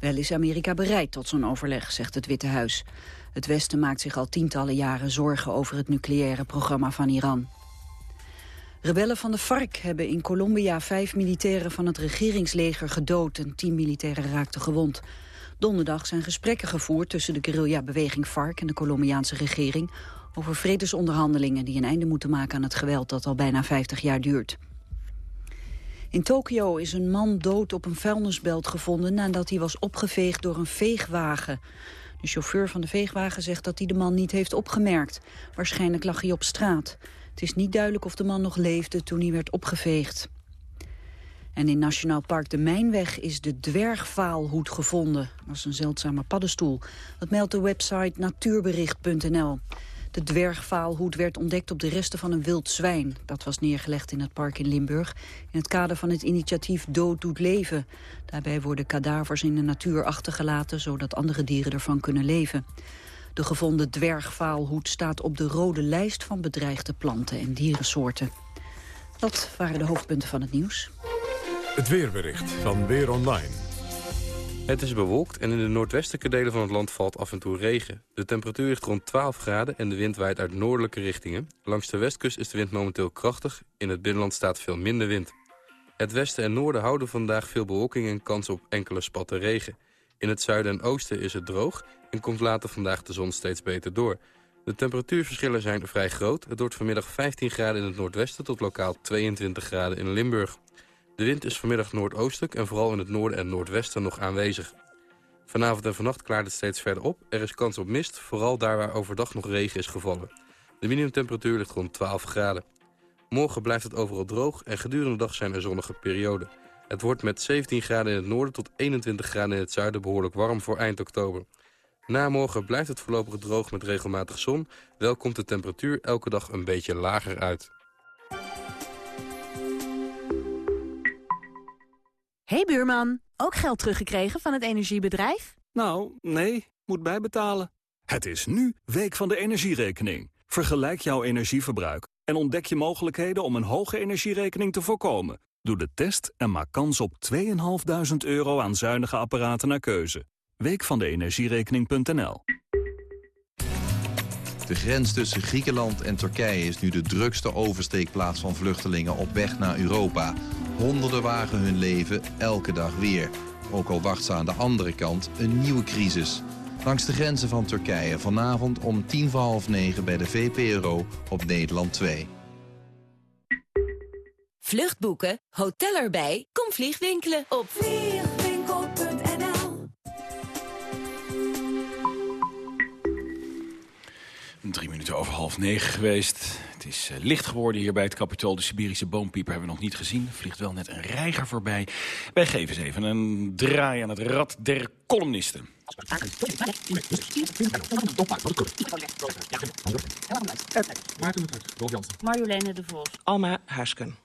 Wel is Amerika bereid tot zo'n overleg, zegt het Witte Huis. Het Westen maakt zich al tientallen jaren zorgen over het nucleaire programma van Iran. Rebellen van de FARC hebben in Colombia vijf militairen van het regeringsleger gedood en tien militairen raakten gewond. Donderdag zijn gesprekken gevoerd tussen de guerrilla-beweging FARC en de Colombiaanse regering over vredesonderhandelingen die een einde moeten maken aan het geweld dat al bijna 50 jaar duurt. In Tokio is een man dood op een vuilnisbelt gevonden nadat hij was opgeveegd door een veegwagen. De chauffeur van de veegwagen zegt dat hij de man niet heeft opgemerkt. Waarschijnlijk lag hij op straat. Het is niet duidelijk of de man nog leefde toen hij werd opgeveegd. En in Nationaal Park de Mijnweg is de dwergvaalhoed gevonden. Dat is een zeldzame paddenstoel. Dat meldt de website natuurbericht.nl. De dwergvaalhoed werd ontdekt op de resten van een wild zwijn. Dat was neergelegd in het park in Limburg... in het kader van het initiatief Dood doet leven. Daarbij worden kadavers in de natuur achtergelaten... zodat andere dieren ervan kunnen leven. De gevonden dwergvaalhoed staat op de rode lijst... van bedreigde planten en dierensoorten. Dat waren de hoofdpunten van het nieuws. Het weerbericht van Weer Online. Het is bewolkt en in de noordwestelijke delen van het land valt af en toe regen. De temperatuur ligt rond 12 graden en de wind waait uit noordelijke richtingen. Langs de westkust is de wind momenteel krachtig. In het binnenland staat veel minder wind. Het westen en noorden houden vandaag veel bewolking en kans op enkele spatten regen. In het zuiden en oosten is het droog en komt later vandaag de zon steeds beter door. De temperatuurverschillen zijn vrij groot. Het wordt vanmiddag 15 graden in het noordwesten tot lokaal 22 graden in Limburg. De wind is vanmiddag noordoostelijk en vooral in het noorden en noordwesten nog aanwezig. Vanavond en vannacht klaart het steeds verder op. Er is kans op mist, vooral daar waar overdag nog regen is gevallen. De minimumtemperatuur ligt rond 12 graden. Morgen blijft het overal droog en gedurende de dag zijn er zonnige perioden. Het wordt met 17 graden in het noorden tot 21 graden in het zuiden behoorlijk warm voor eind oktober. Na morgen blijft het voorlopig droog met regelmatig zon. Wel komt de temperatuur elke dag een beetje lager uit. Hey buurman, ook geld teruggekregen van het energiebedrijf? Nou, nee, moet bijbetalen. Het is nu Week van de Energierekening. Vergelijk jouw energieverbruik en ontdek je mogelijkheden om een hoge energierekening te voorkomen. Doe de test en maak kans op 2.500 euro aan zuinige apparaten naar keuze. Week van de energierekening.nl De grens tussen Griekenland en Turkije is nu de drukste oversteekplaats van vluchtelingen op weg naar Europa. Honderden wagen hun leven elke dag weer. Ook al wacht ze aan de andere kant een nieuwe crisis. Langs de grenzen van Turkije vanavond om tien voor half negen bij de VPRO op Nederland 2. Vluchtboeken, hotel erbij, kom vliegwinkelen op over half negen geweest. Het is uh, licht geworden hier bij het Capitool. De Siberische boompieper hebben we nog niet gezien. Vliegt wel net een reiger voorbij. Wij geven eens even een draai aan het rad der columnisten. Marjoleine de Vos. Alma Huisken.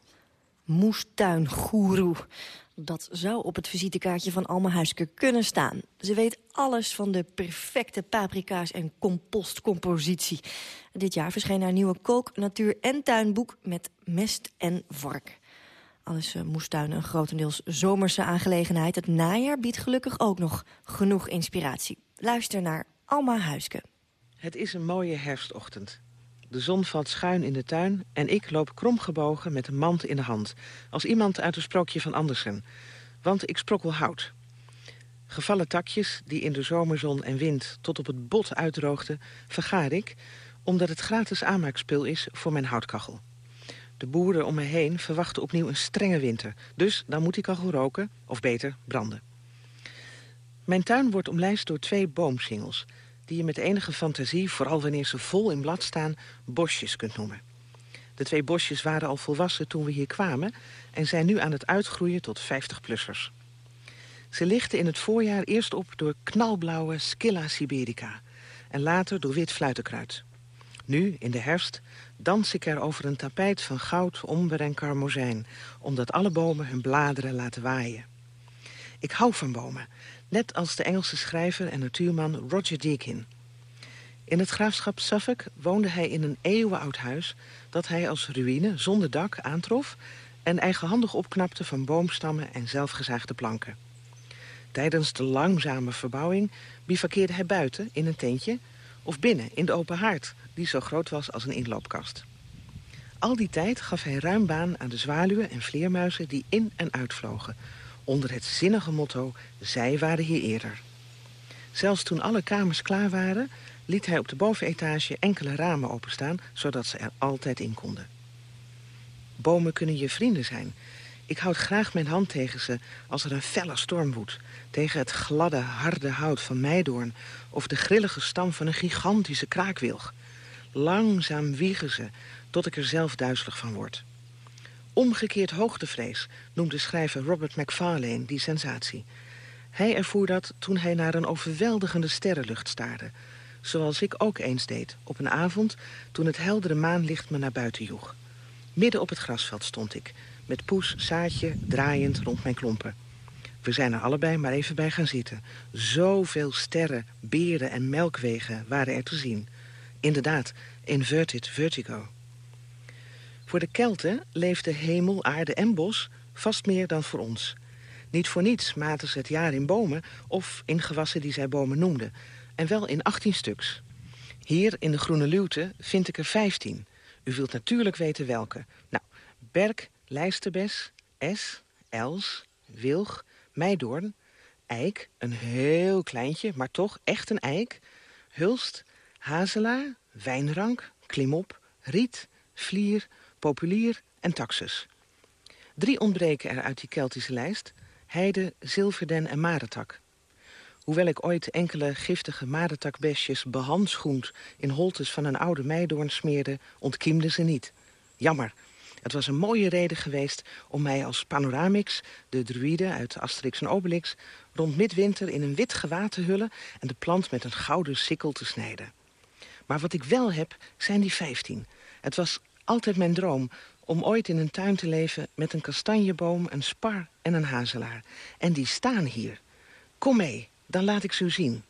Moestuingoeroe. Dat zou op het visitekaartje van Alma Huisker kunnen staan. Ze weet alles van de perfecte paprika's en compostcompositie. Dit jaar verscheen haar nieuwe kook-, natuur- en tuinboek met mest en vark. Alles uh, moestuinen een grotendeels zomerse aangelegenheid. Het najaar biedt gelukkig ook nog genoeg inspiratie. Luister naar Alma Huiske. Het is een mooie herfstochtend. De zon valt schuin in de tuin en ik loop kromgebogen met een mand in de hand. Als iemand uit een sprookje van Andersen. Want ik sprokkel hout. Gevallen takjes die in de zomerzon en wind tot op het bot uitdroogden... vergaar ik, omdat het gratis aanmaakspul is voor mijn houtkachel. De boeren om me heen verwachten opnieuw een strenge winter. Dus dan moet die kachel roken, of beter branden. Mijn tuin wordt omlijst door twee boomsingels die je met enige fantasie, vooral wanneer ze vol in blad staan, bosjes kunt noemen. De twee bosjes waren al volwassen toen we hier kwamen... en zijn nu aan het uitgroeien tot 50-plussers. Ze lichten in het voorjaar eerst op door knalblauwe Scilla siberica... en later door wit fluitenkruid. Nu, in de herfst, dans ik er over een tapijt van goud, omber en karmozijn... omdat alle bomen hun bladeren laten waaien. Ik hou van bomen net als de Engelse schrijver en natuurman Roger Deakin. In het graafschap Suffolk woonde hij in een eeuwenoud huis... dat hij als ruïne zonder dak aantrof... en eigenhandig opknapte van boomstammen en zelfgezaagde planken. Tijdens de langzame verbouwing bivakkeerde hij buiten in een tentje... of binnen in de open haard, die zo groot was als een inloopkast. Al die tijd gaf hij ruim baan aan de zwaluwen en vleermuizen die in- en uitvlogen onder het zinnige motto zij waren hier eerder. Zelfs toen alle kamers klaar waren, liet hij op de bovenetage enkele ramen openstaan, zodat ze er altijd in konden. Bomen kunnen je vrienden zijn. Ik houd graag mijn hand tegen ze als er een felle storm woedt. Tegen het gladde, harde hout van meidoorn... of de grillige stam van een gigantische kraakwilg. Langzaam wiegen ze, tot ik er zelf duizelig van word. Omgekeerd hoogtevrees noemde schrijver Robert Macfarlane die sensatie. Hij ervoer dat toen hij naar een overweldigende sterrenlucht staarde. Zoals ik ook eens deed, op een avond toen het heldere maanlicht me naar buiten joeg. Midden op het grasveld stond ik, met poes, zaadje, draaiend rond mijn klompen. We zijn er allebei maar even bij gaan zitten. Zoveel sterren, beren en melkwegen waren er te zien. Inderdaad, inverted vertigo. Voor de Kelten leefde hemel, aarde en bos vast meer dan voor ons. Niet voor niets maten ze het jaar in bomen of in gewassen die zij bomen noemden. En wel in 18 stuks. Hier in de Groene Luwte vind ik er 15. U wilt natuurlijk weten welke. Nou, berk, lijsterbes, es, els, wilg, meidoorn, eik, een heel kleintje, maar toch echt een eik, hulst, hazelaar, wijnrank, klimop, riet, vlier, populier en taxus. Drie ontbreken er uit die Keltische lijst. Heide, zilverden en marentak. Hoewel ik ooit enkele giftige marentakbesjes behandschoend... in holtes van een oude meidoorn smeerde, ontkiemde ze niet. Jammer. Het was een mooie reden geweest om mij als panoramix... de druïde uit Asterix en Obelix... rond midwinter in een wit gewaad te hullen... en de plant met een gouden sikkel te snijden. Maar wat ik wel heb, zijn die vijftien. Het was altijd mijn droom om ooit in een tuin te leven... met een kastanjeboom, een spar en een hazelaar. En die staan hier. Kom mee, dan laat ik ze u zien.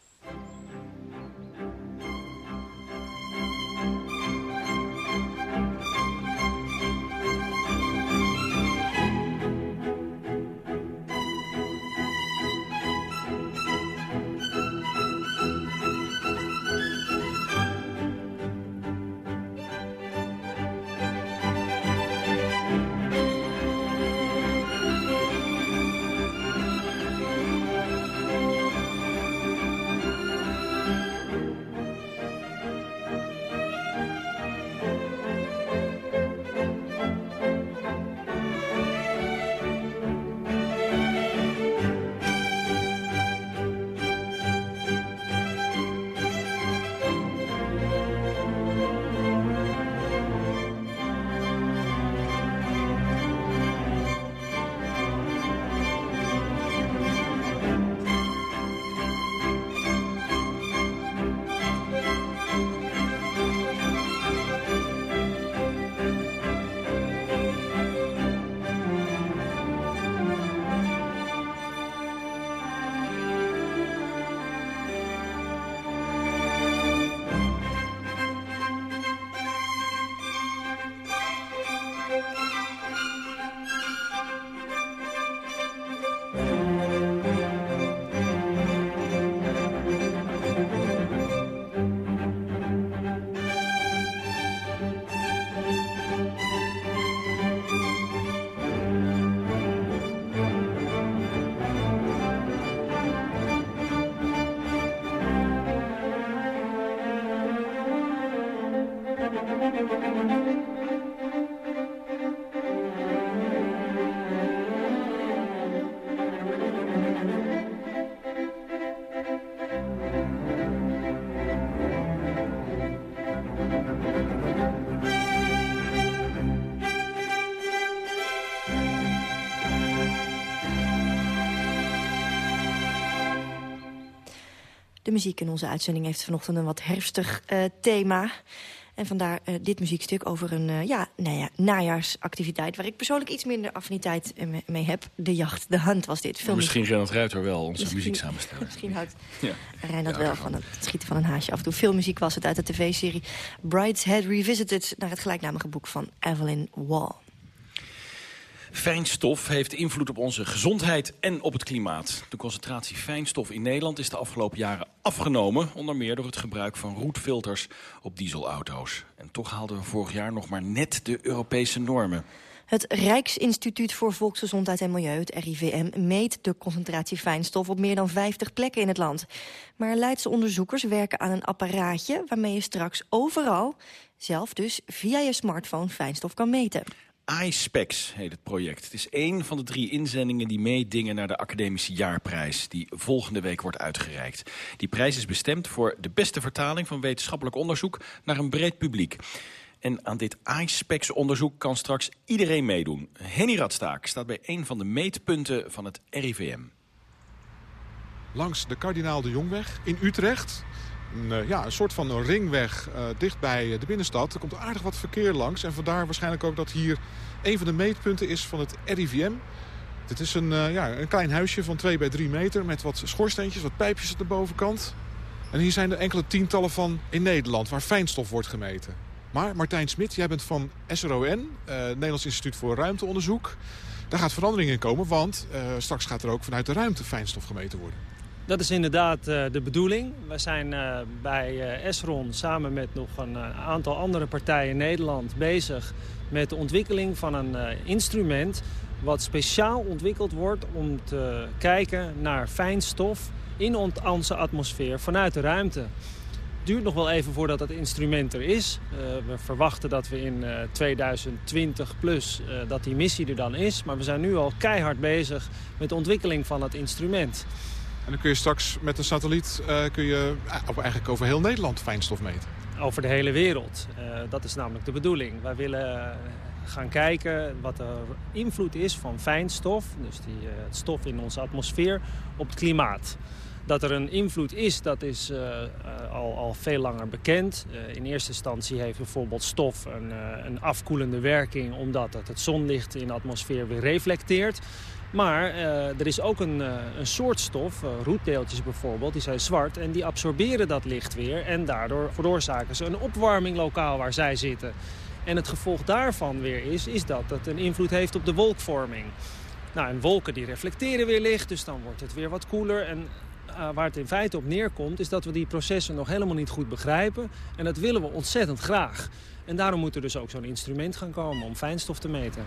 De muziek in onze uitzending heeft vanochtend een wat herfstig uh, thema. En vandaar uh, dit muziekstuk over een uh, ja, nou ja, najaarsactiviteit... waar ik persoonlijk iets minder affiniteit mee heb. De jacht, de hand was dit. Film misschien Renat Ruiter wel, onze misschien, muziek samenstellen. *laughs* Misschien houdt ja. Rijn wel van het schieten van een haasje af en toe. Veel muziek was het uit de tv-serie Brideshead Revisited... naar het gelijknamige boek van Evelyn Wall. Fijnstof heeft invloed op onze gezondheid en op het klimaat. De concentratie fijnstof in Nederland is de afgelopen jaren afgenomen... onder meer door het gebruik van roetfilters op dieselauto's. En toch haalden we vorig jaar nog maar net de Europese normen. Het Rijksinstituut voor Volksgezondheid en Milieu, het RIVM... meet de concentratie fijnstof op meer dan 50 plekken in het land. Maar Leidse onderzoekers werken aan een apparaatje... waarmee je straks overal, zelf dus via je smartphone, fijnstof kan meten iSpecs heet het project. Het is één van de drie inzendingen die meedingen naar de Academische Jaarprijs... die volgende week wordt uitgereikt. Die prijs is bestemd voor de beste vertaling van wetenschappelijk onderzoek... naar een breed publiek. En aan dit iSpecs-onderzoek kan straks iedereen meedoen. Henny Radstaak staat bij een van de meetpunten van het RIVM. Langs de Kardinaal de Jongweg in Utrecht een, eh, ja, een soort van ringweg uh, dicht bij de binnenstad. Er komt aardig wat verkeer langs. En vandaar waarschijnlijk ook dat hier een van de meetpunten is van het RIVM. Dit is een, uh, ja, een klein huisje van 2 bij 3 meter met wat schoorsteentjes, wat pijpjes aan de bovenkant. En hier zijn er enkele tientallen van in Nederland waar fijnstof wordt gemeten. Maar Martijn Smit, jij bent van SRON, Nederlands Instituut voor Ruimteonderzoek. Daar gaat verandering in komen, want straks gaat er ook vanuit de ruimte fijnstof gemeten worden. Dat is inderdaad uh, de bedoeling. We zijn uh, bij uh, Esron samen met nog een aantal andere partijen in Nederland bezig met de ontwikkeling van een instrument wat speciaal ontwikkeld wordt om te kijken naar fijnstof in onze atmosfeer vanuit de ruimte. duurt nog wel even voordat het instrument er is. We verwachten dat we in uh, 2020 plus uh, dat die missie er dan is. Maar we zijn nu al keihard bezig met de ontwikkeling van het instrument. En dan kun je straks met een satelliet kun je, eigenlijk over heel Nederland fijnstof meten. Over de hele wereld. dat is namelijk de bedoeling. Wij willen gaan kijken wat de invloed is van fijnstof, dus die, stof in onze atmosfeer, op het klimaat. Dat er een invloed is, dat is al, al veel langer bekend. In eerste instantie heeft bijvoorbeeld stof een, een afkoelende werking... omdat het, het zonlicht in de atmosfeer weer reflecteert. Maar er is ook een, een soort stof, roetdeeltjes bijvoorbeeld, die zijn zwart... en die absorberen dat licht weer en daardoor veroorzaken ze een opwarming lokaal waar zij zitten. En het gevolg daarvan weer is, is dat het een invloed heeft op de wolkvorming. Nou, en wolken die reflecteren weer licht, dus dan wordt het weer wat koeler. En waar het in feite op neerkomt... is dat we die processen nog helemaal niet goed begrijpen. En dat willen we ontzettend graag. En daarom moet er dus ook zo'n instrument gaan komen om fijnstof te meten.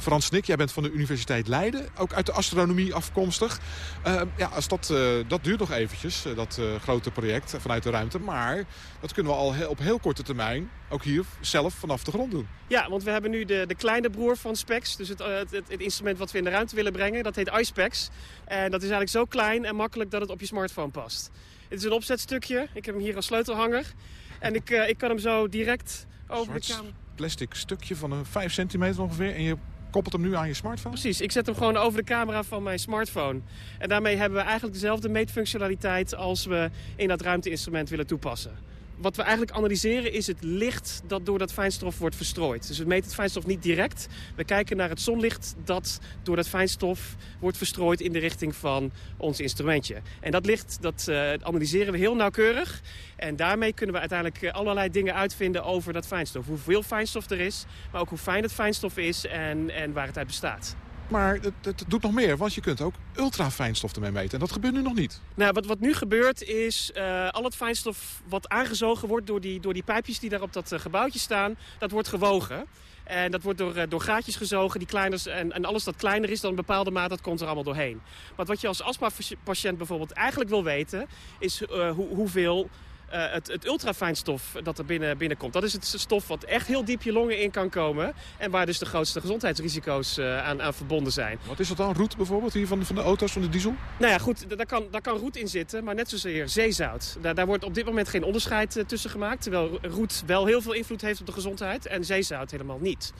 Frans Nik, jij bent van de Universiteit Leiden, ook uit de astronomie afkomstig. Uh, ja, als dat, uh, dat duurt nog eventjes, uh, dat grote project vanuit de ruimte. Maar dat kunnen we al heel, op heel korte termijn ook hier zelf vanaf de grond doen. Ja, want we hebben nu de, de kleine broer van SPEX. Dus het, het, het, instrument wat we in de ruimte willen brengen, dat heet iSpecs. En dat is eigenlijk zo klein en makkelijk dat het op je smartphone past. Het is een opzetstukje. Ik heb hem hier als sleutelhanger. En ik, ik kan hem zo direct over Zwart de kamer... plastic stukje van een 5 centimeter ongeveer. En je koppelt hem nu aan je smartphone? Precies, ik zet hem gewoon over de camera van mijn smartphone. En daarmee hebben we eigenlijk dezelfde meetfunctionaliteit als we in dat ruimteinstrument willen toepassen. Wat we eigenlijk analyseren is het licht dat door dat fijnstof wordt verstrooid. Dus we meten het fijnstof niet direct. We kijken naar het zonlicht dat door dat fijnstof wordt verstrooid in de richting van ons instrumentje. En dat licht dat, uh, analyseren we heel nauwkeurig. En daarmee kunnen we uiteindelijk allerlei dingen uitvinden over dat fijnstof. Hoeveel fijnstof er is, maar ook hoe fijn het fijnstof is en, en waar het uit bestaat. Maar het, het, doet nog meer, want je kunt ook ultrafijnstof ermee meten. En dat gebeurt nu nog niet. Nou, wat, wat nu gebeurt is uh, al het fijnstof wat aangezogen wordt door die, door die pijpjes die daar op dat uh, gebouwtje staan, dat wordt gewogen. En dat wordt door, uh, door gaatjes gezogen. Die kleiner, en, en alles dat kleiner is dan een bepaalde maat, dat komt er allemaal doorheen. Maar wat je als astmapatiënt bijvoorbeeld eigenlijk wil weten, is hoe, hoeveel uh, het, het ultrafijnstof dat er binnen, binnenkomt. Dat is het stof wat echt heel diep je longen in kan komen. En waar dus de grootste gezondheidsrisico's uh, aan, aan verbonden zijn. Wat is dat dan? Roet bijvoorbeeld hier van de, van de auto's, van de diesel? Nou ja, goed, daar kan, daar kan roet in zitten, maar net zozeer zeezout. Daar, daar wordt op dit moment geen onderscheid uh, tussen gemaakt. Terwijl roet wel heel veel invloed heeft op de gezondheid en zeezout helemaal niet.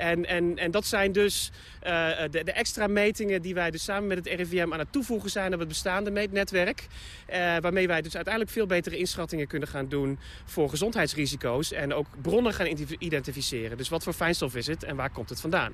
En, en, en dat zijn dus uh, de, de, extra metingen die wij dus samen met het RIVM aan het toevoegen zijn op het bestaande meetnetwerk. Uh, waarmee wij dus uiteindelijk veel betere inschattingen kunnen gaan doen voor gezondheidsrisico's. En ook bronnen gaan identificeren. Dus wat voor fijnstof is het en waar komt het vandaan?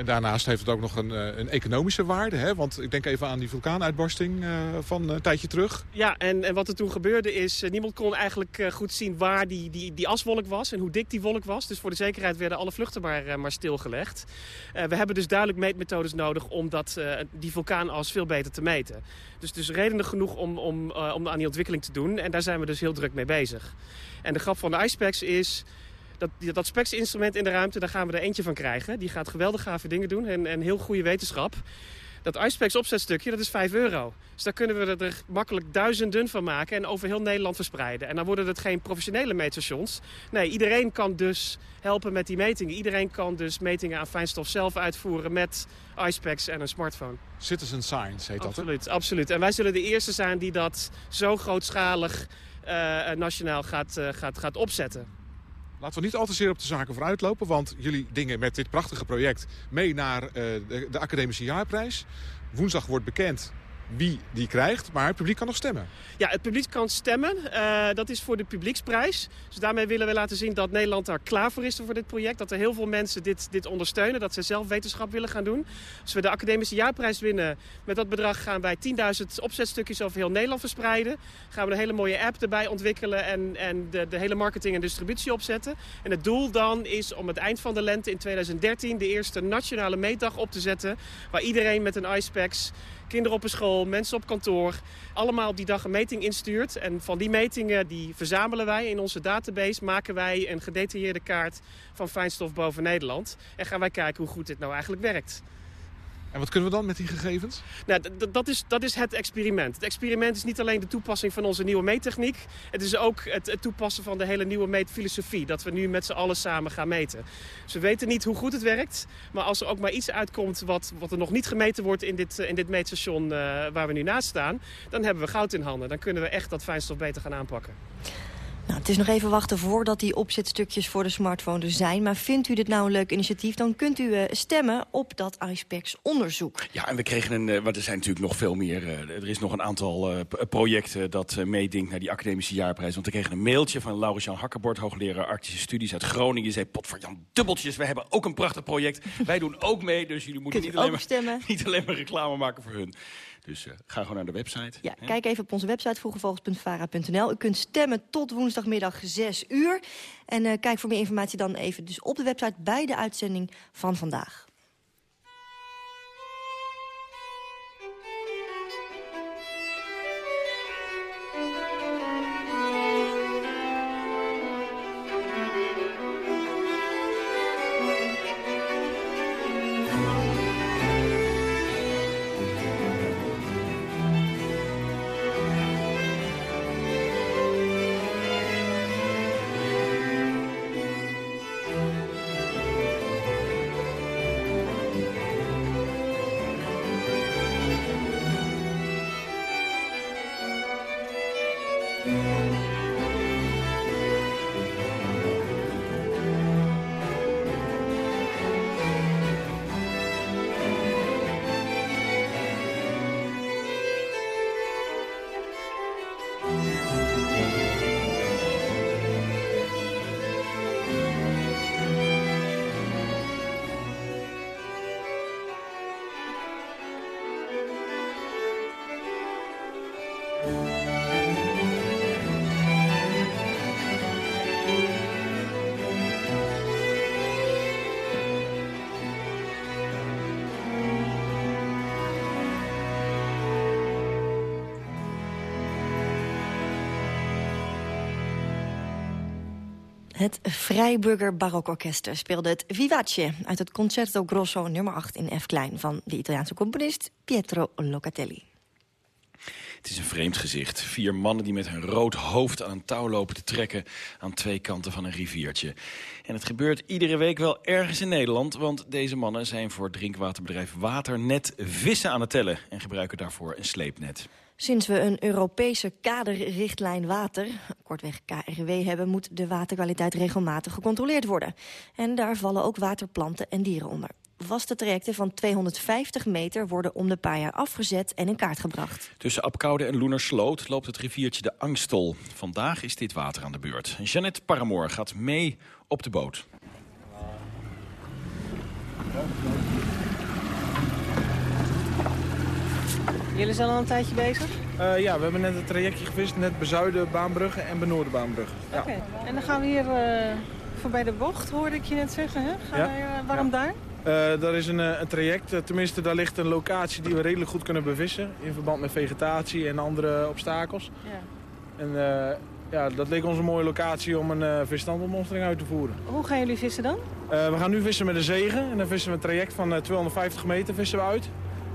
En daarnaast heeft het ook nog een, een economische waarde. Hè? Want ik denk even aan die vulkaanuitbarsting uh, van een tijdje terug. Ja, en, en wat er toen gebeurde is... Niemand kon eigenlijk goed zien waar die, die, die aswolk was... en hoe dik die wolk was. Dus voor de zekerheid werden alle vluchten maar, maar stilgelegd. we hebben dus duidelijk meetmethodes nodig... om dat, die vulkaanas veel beter te meten. Dus, dus redenen genoeg om, om, om aan die ontwikkeling te doen. En daar zijn we dus heel druk mee bezig. En de grap van de IcePacks is dat, dat SPEX-instrument in de ruimte, daar gaan we er eentje van krijgen. Die gaat geweldig gave dingen doen en, en heel goede wetenschap. Dat IcePax opzetstukje, dat is 5 euro. Dus daar kunnen we er makkelijk duizenden van maken en over heel Nederland verspreiden. En dan worden het geen professionele meetstations. Nee, iedereen kan dus helpen met die metingen. Iedereen kan dus metingen aan fijnstof zelf uitvoeren met IcePax en een smartphone. Citizen science heet absoluut, dat, hè? Absoluut, En wij zullen de eerste zijn die dat zo grootschalig uh, nationaal gaat, uh, gaat, gaat opzetten. Laten we niet al te zeer op de zaken vooruitlopen, want jullie dingen met dit prachtige project mee naar uh, de, de Academische Jaarprijs. Woensdag wordt bekend wie die krijgt, maar het publiek kan nog stemmen. Ja, het publiek kan stemmen. Uh, dat is voor de publieksprijs. Dus daarmee willen we laten zien dat Nederland daar klaar voor is voor dit project. Dat er heel veel mensen dit, dit ondersteunen, dat ze zelf wetenschap willen gaan doen. Als we de academische jaarprijs winnen, met dat bedrag gaan wij 10.000 opzetstukjes over heel Nederland verspreiden. Gaan we een hele mooie app erbij ontwikkelen en, en de, de hele marketing en distributie opzetten. En het doel dan is om het eind van de lente in 2013 de eerste nationale meetdag op te zetten. Waar iedereen met een iSpecs kinderen op een school, mensen op kantoor... allemaal op die dag een meting instuurt. En van die metingen die verzamelen wij in onze database... maken wij een gedetailleerde kaart van fijnstof boven Nederland. En gaan wij kijken hoe goed dit nou eigenlijk werkt. En wat kunnen we dan met die gegevens? Nou, dat, is, dat is het experiment. Het experiment is niet alleen de toepassing van onze nieuwe meettechniek. Het is ook het, toepassen van de hele nieuwe meetfilosofie. Dat we nu met z'n allen samen gaan meten. Dus we weten niet hoe goed het werkt. Maar als er ook maar iets uitkomt wat, wat er nog niet gemeten wordt in dit, in dit meetstation uh, waar we nu naast staan. Dan hebben we goud in handen. Dan kunnen we echt dat fijnstof beter gaan aanpakken. Nou, het is nog even wachten voordat die opzetstukjes voor de smartphone er zijn. Maar vindt u dit nou een leuk initiatief, dan kunt u uh, stemmen op dat ISPEX-onderzoek. Ja, en we kregen een, uh, want er zijn natuurlijk nog veel meer. Uh, er is nog een aantal projecten dat meedingt naar die academische jaarprijs. Want we kregen een mailtje van Laurens-Jan Hakkerbord, hoogleraar Arctische Studies uit Groningen. Die zei, pot voor Jan dubbeltjes, we hebben ook een prachtig project. Wij doen ook mee, dus jullie moeten niet alleen, maar, *laughs* niet alleen maar reclame maken voor hun. Dus uh, ga gewoon naar de website. Ja, hè? kijk even op onze website vroegevogels.vara.nl. U kunt stemmen tot woensdagmiddag 6 uur. En uh, kijk voor meer informatie dan even dus op de website bij de uitzending van vandaag. Het Freiburger Barokorkester speelde het Vivace... uit het Concerto Grosso nummer 8 in F klein... van de Italiaanse componist Pietro Locatelli. Het is een vreemd gezicht. Vier mannen die met hun rood hoofd aan een touw lopen te trekken... aan twee kanten van een riviertje. En het gebeurt iedere week wel ergens in Nederland... want deze mannen zijn voor drinkwaterbedrijf Waternet vissen aan het tellen... en gebruiken daarvoor een sleepnet. Sinds we een Europese kaderrichtlijn water, kortweg KRW, hebben... moet de waterkwaliteit regelmatig gecontroleerd worden. En daar vallen ook waterplanten en dieren onder. Vaste trajecten van 250 meter worden om de paar jaar afgezet en in kaart gebracht. Tussen Apkoude en Loenersloot loopt het riviertje de Angstol. Vandaag is dit water aan de beurt. Jeannette Paramoor gaat mee op de boot. Jullie zijn al een tijdje bezig? Uh, ja, we hebben net een trajectje gevist, net bezuiden baanbruggen en benoorden baanbruggen. Ja. Oké, okay. en dan gaan we hier uh, voorbij de bocht, hoorde ik je net zeggen. Hè? Gaan ja. we, uh, waarom daar? Dat is een, een traject, tenminste daar ligt een locatie die we redelijk goed kunnen bevissen. In verband met vegetatie en andere obstakels. Ja. En ja, dat leek ons een mooie locatie om een uh, visstandbemonstering uit te voeren. Hoe gaan jullie vissen dan? we gaan nu vissen met een zegen en dan vissen we een traject van 250 meter vissen we uit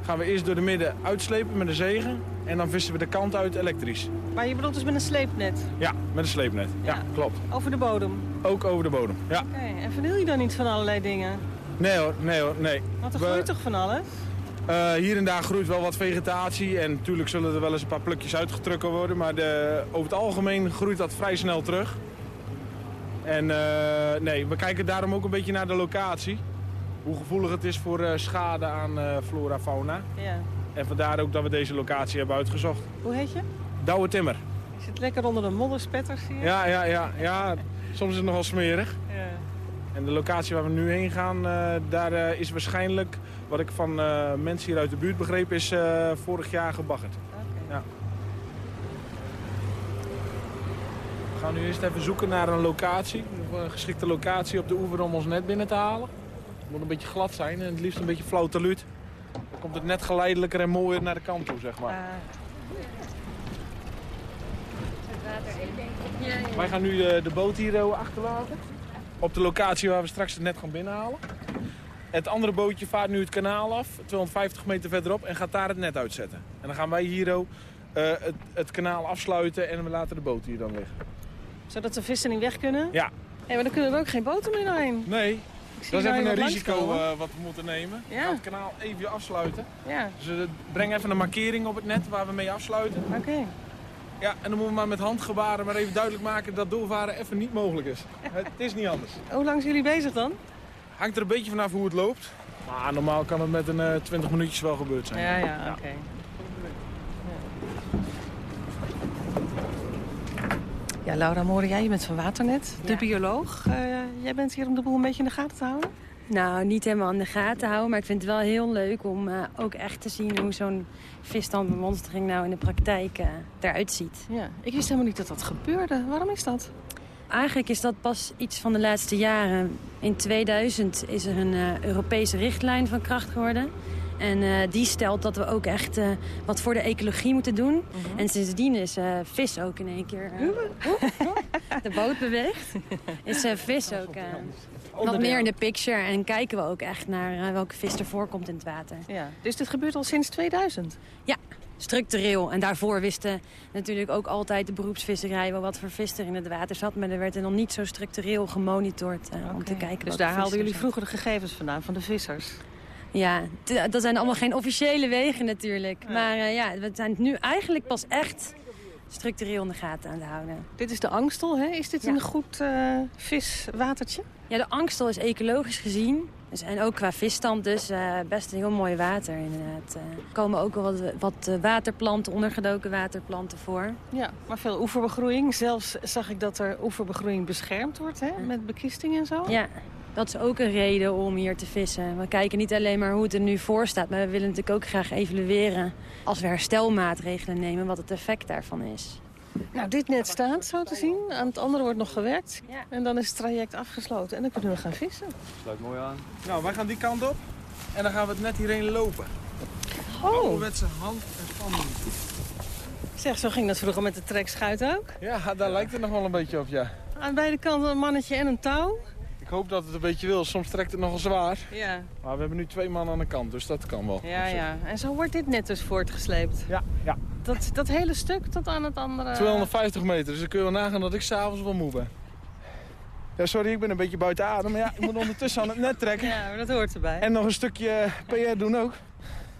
gaan we eerst door de midden uitslepen met een zegen. En dan vissen we de kant uit elektrisch. Maar je bedoelt dus met een sleepnet? Ja, met een sleepnet. Ja, ja klopt. Over de bodem? Ook over de bodem, ja. Oké, okay. en verniel je dan niet van allerlei dingen? Nee hoor, nee hoor, nee. Want er groeit toch van alles? Uh, hier en daar groeit wel wat vegetatie en natuurlijk zullen er wel eens een paar plukjes uitgetrokken worden. Maar de, over het algemeen groeit dat vrij snel terug. En uh, nee, we kijken daarom ook een beetje naar de locatie hoe gevoelig het is voor uh, schade aan uh, flora fauna. Ja. En vandaar ook dat we deze locatie hebben uitgezocht. Hoe heet je? Douwe Timmer. Je zit lekker onder de modderspetters hier. Ja, ja, ja, ja. soms is het nogal smerig. Ja. En de locatie waar we nu heen gaan, uh, daar is waarschijnlijk, wat ik van mensen hier uit de buurt begreep, is vorig jaar gebaggerd. Okay. Ja. We gaan nu eerst even zoeken naar een locatie, een geschikte locatie op de oever om ons net binnen te halen. Het moet een beetje glad zijn en het liefst een beetje flauw taluut. Dan komt het net geleidelijker en mooier naar de kant toe, zeg maar. Uh. Wij gaan nu de, de boot hier achterlaten. Op de locatie waar we straks het net gaan binnenhalen. Het andere bootje vaart nu het kanaal af, 250 meter verderop, en gaat daar het net uitzetten. En dan gaan wij hier uh, het, het kanaal afsluiten en we laten de boot hier dan liggen. Zodat de vissen niet weg kunnen? Ja. Hey, maar dan kunnen er ook geen boten meer doorheen. Nee, dat is even een risico uh, wat we moeten nemen. Ja. Het kanaal even afsluiten. Ja. Dus we brengen even een markering op het net waar we mee afsluiten. Oké. Ja, en dan moeten we maar met handgebaren maar even duidelijk maken dat doorvaren even niet mogelijk is. het is niet anders. *laughs* Hoe lang zijn jullie bezig dan? Hangt er een beetje vanaf hoe het loopt. Maar normaal kan het met een uh, 20 minuutjes wel gebeurd zijn. Ja, ja, oké. Ja, Laura Moria, je bent van Waternet, de Ja. bioloog. Uh, jij bent hier om de boel een beetje in de gaten te houden? Nou, niet helemaal in de gaten houden, maar ik vind het wel heel leuk om uh, ook echt te zien hoe zo'n visstandbemonstering nou in de praktijk uh, eruit ziet. Ja, ik wist helemaal niet dat dat gebeurde. Waarom is dat? Eigenlijk is dat pas iets van de laatste jaren. In 2000 is er een Europese richtlijn van kracht geworden. En uh, die stelt dat we ook echt uh, wat voor de ecologie moeten doen. -hmm. En sindsdien is uh, vis ook in één keer... *laughs* de boot beweegt. Is vis ook wat meer in de picture. En kijken we ook echt naar welke vis er voorkomt in het water. Ja. Dus dit gebeurt al sinds 2000? Ja, structureel. En daarvoor wisten natuurlijk ook altijd de beroepsvisserij... wel wat voor vis er in het water zat. Maar er werd er nog niet zo structureel gemonitord okay. om te kijken Dus daar haalden jullie vroeger de gegevens vandaan van de vissers? Ja, dat zijn allemaal geen officiële wegen natuurlijk. Maar uh, ja, we zijn nu eigenlijk pas echt structureel in de gaten aan het houden. Dit is de angstel, hè? Is dit ja. een goed uh, viswatertje? Ja, de angstel is ecologisch gezien. Dus, en ook qua visstand dus uh, best een heel mooi water inderdaad. Er komen ook wel wat, wat waterplanten, ondergedoken waterplanten voor. Ja, maar veel oeverbegroeiing. Zelfs zag ik dat er oeverbegroeiing beschermd wordt, hè? Met bekisting en zo. Ja, dat is ook een reden om hier te vissen. We kijken niet alleen maar hoe het er nu voor staat... maar we willen natuurlijk ook graag evalueren... als we herstelmaatregelen nemen, wat het effect daarvan is. Nou, dit net staat, zo te zien. Aan het andere wordt nog gewerkt. Ja. En dan is het traject afgesloten. En dan kunnen we gaan vissen. Sluit mooi aan. Nou, wij gaan die kant op. En dan gaan we het net hierheen lopen. Oh. Met zijn hand en spanning. Zeg, zo ging dat vroeger met de trekschuit ook? Ja, daar lijkt het nog wel een beetje op, ja. Aan beide kanten een mannetje en een touw. Ik hoop dat het een beetje wil. Soms trekt het nogal zwaar. Ja. Maar we hebben nu twee man aan de kant, dus dat kan wel. Ja, ja. En zo wordt dit net dus voortgesleept. Ja, ja. Dat, dat hele stuk tot aan het andere... 250 meter, dus dan kun je wel nagaan dat ik s'avonds wel moe ben. Ja, sorry, ik ben een beetje buiten adem. Maar ja, ik moet *laughs* ondertussen aan het net trekken. Ja, maar dat hoort erbij. En nog een stukje PR doen ook.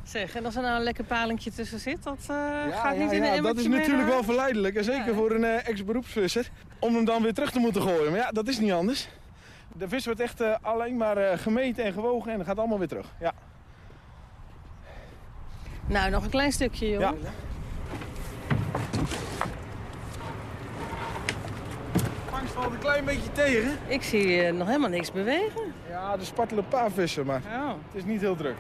Zeg, en als er nou een lekker palingje tussen zit, dat uh, ja, gaat niet ja, in een ja, Dat is natuurlijk wel verleidelijk. En zeker voor een uh, ex-beroepsvisser. Om hem dan weer terug te moeten gooien. Maar ja, dat is niet anders. De vis wordt echt uh, alleen maar uh, gemeten en gewogen en dan gaat allemaal weer terug. Ja. Nou, nog een klein stukje, joh. Ja. Angst valt een klein beetje tegen. Ik zie uh, nog helemaal niks bewegen. Ja, er spartelen een paar vissen, maar oh. het is niet heel druk.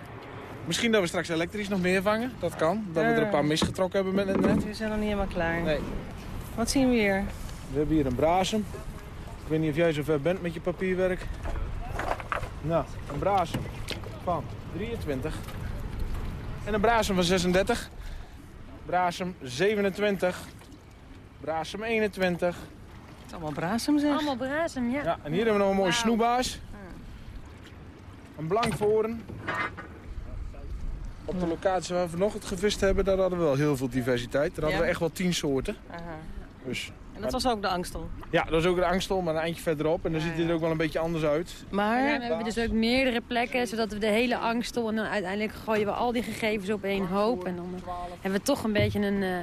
Misschien dat we straks elektrisch nog meer vangen. Dat kan. Dat we er een paar misgetrokken hebben met het net. We zijn nog niet helemaal klaar. Nee. Wat zien we hier? We hebben hier een brasem. Ik weet niet of jij zo ver bent met je papierwerk. Nou, een brasem van 23. En een brasem van 36. Brasem 27. Brasem 21. Het is allemaal brasem zeg. Allemaal brasem, ja. Ja, en hier hebben we nog een mooie wow. snoebaas. Een blankvoren. Op de locatie waar we nog het gevist hebben, daar hadden we wel heel veel diversiteit. Daar hadden ja? we echt wel 10 soorten. Aha. Dus, en dat was ook de angstel? Ja, dat was ook de angstel, maar een eindje verderop. En dan ja, ziet hij er ook wel een beetje anders uit. Maar ja, we hebben dus ook meerdere plekken, zodat we de hele angstel... en dan uiteindelijk gooien we al die gegevens op één hoop. En dan hebben we toch een beetje een, uh,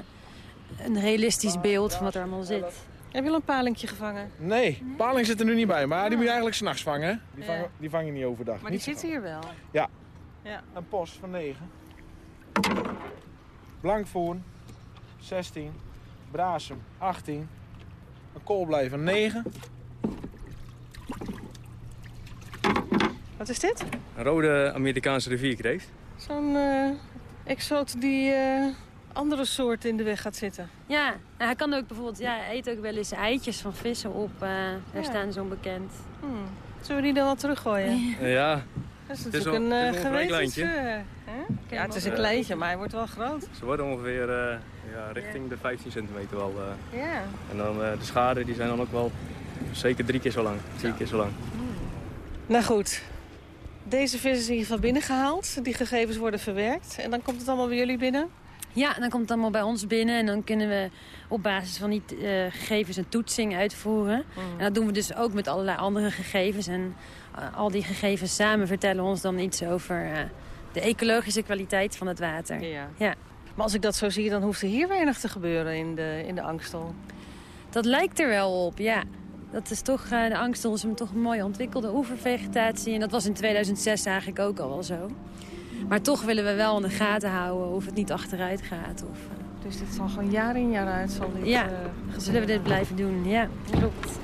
een realistisch beeld van wat er allemaal zit. Heb je al een palingje gevangen? Nee, paling zit er nu niet bij. Maar die moet je eigenlijk s'nachts vangen. Die, vangen, die vang je niet overdag. Maar niet die zit hier wel? Ja. ja. Een post van 9. Blankvoorn 16. Brasem 18. Een koolblij van 9. Wat is dit? Een rode Amerikaanse rivierkreeft. Zo'n uh, exoot die uh, andere soorten in de weg gaat zitten. Ja, nou, hij kan ook bijvoorbeeld, ja, hij eet ook wel eens eitjes van vissen op. Uh, daar ja. staan zo'n bekend. Hmm. Zullen we die dan wel teruggooien? Ja. Dat is natuurlijk een, een gewetensje. Ja, het is een kleintje, maar hij wordt wel groot. Ze worden ongeveer ja, richting de 15 centimeter wel. Uh. Ja. En dan uh, de schade die zijn dan ook wel zeker drie keer zo lang, vier keer zo lang. Hmm. Nou goed, Deze vis is in ieder geval binnengehaald. Die gegevens worden verwerkt. En dan komt het allemaal bij jullie binnen? Ja, dan komt het allemaal bij ons binnen. En dan kunnen we op basis van die uh, gegevens een toetsing uitvoeren. Mm. En dat doen we dus ook met allerlei andere gegevens. En uh, al die gegevens samen vertellen ons dan iets over uh, de ecologische kwaliteit van het water. Ja. ja. Maar als ik dat zo zie, dan hoeft er hier weinig te gebeuren in de, in de Angstel. Dat lijkt er wel op, ja. Dat is toch, uh, de Angstel is een toch een mooie ontwikkelde oevervegetatie. En dat was in 2006 eigenlijk ook al wel zo. Maar toch willen we wel in de gaten houden of het niet achteruit gaat. Of, uh... Dus dit zal gewoon jaar in jaar uit zal dit, Ja, uh, zullen we dit blijven doen. Ja, klopt.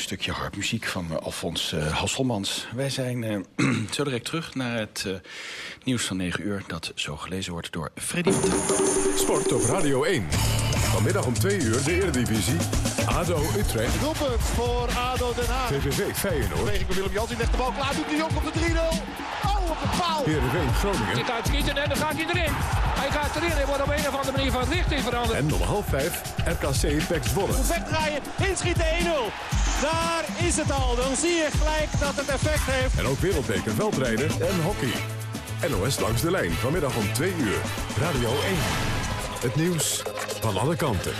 Stukje harpmuziek van uh, Alfons uh, Hasselmans. Wij zijn *clears throat* zo direct terug naar het nieuws van 9 uur... dat zo gelezen wordt door Freddy Sport op Radio 1. Vanmiddag om 2 uur de Eredivisie. ADO Utrecht. Doelpunt voor ADO Den Haag. VVV Feyenoord. Beweging van Willem Jansen legt de bal klaar. Doet hij ook op de 3-0. Oh, op de paal. Heerenveen Groningen. Dit uitschieten en dan gaat hij erin. Hij gaat erin. Hij wordt op een of andere manier van richting veranderd. En om half 5 RKC Pek Zwolle. Goed wegdraaien. Inschieten 1-0. Daar is het al. Dan zie je gelijk dat het effect heeft. En ook wereldbeker veldrijden en hockey. NOS langs de lijn. Vanmiddag om 2 uur. Radio 1. Het nieuws van alle kanten.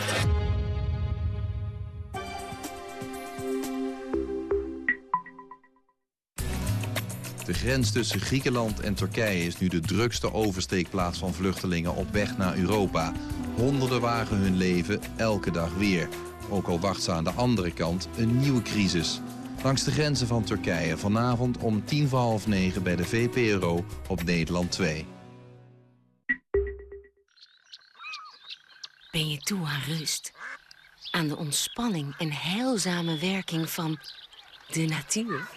De grens tussen Griekenland en Turkije is nu de drukste oversteekplaats van vluchtelingen op weg naar Europa. Honderden wagen hun leven elke dag weer. Ook al wacht ze aan de andere kant een nieuwe crisis. Langs de grenzen van Turkije vanavond om tien voor half negen bij de VPRO op Nederland 2. Ben je toe aan rust? Aan de ontspanning en heilzame werking van de natuur?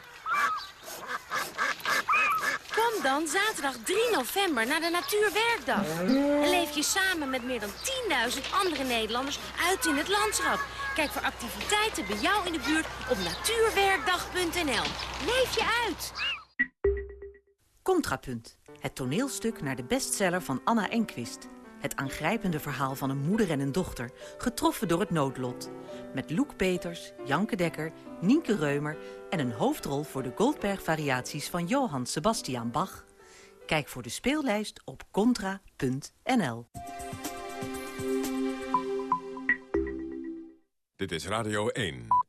Kom dan zaterdag 3 november naar de Natuurwerkdag. En leef je samen met meer dan 10.000 andere Nederlanders uit in het landschap. Kijk voor activiteiten bij jou in de buurt op natuurwerkdag.nl. Leef je uit! Contrapunt. Het toneelstuk naar de bestseller van Anna Enquist. Het aangrijpende verhaal van een moeder en een dochter, getroffen door het noodlot. Met Loek Peters, Janke Dekker, Nienke Reumer en een hoofdrol voor de Goldberg-variaties van Johann Sebastian Bach. Kijk voor de speellijst op contra.nl. Dit is Radio 1.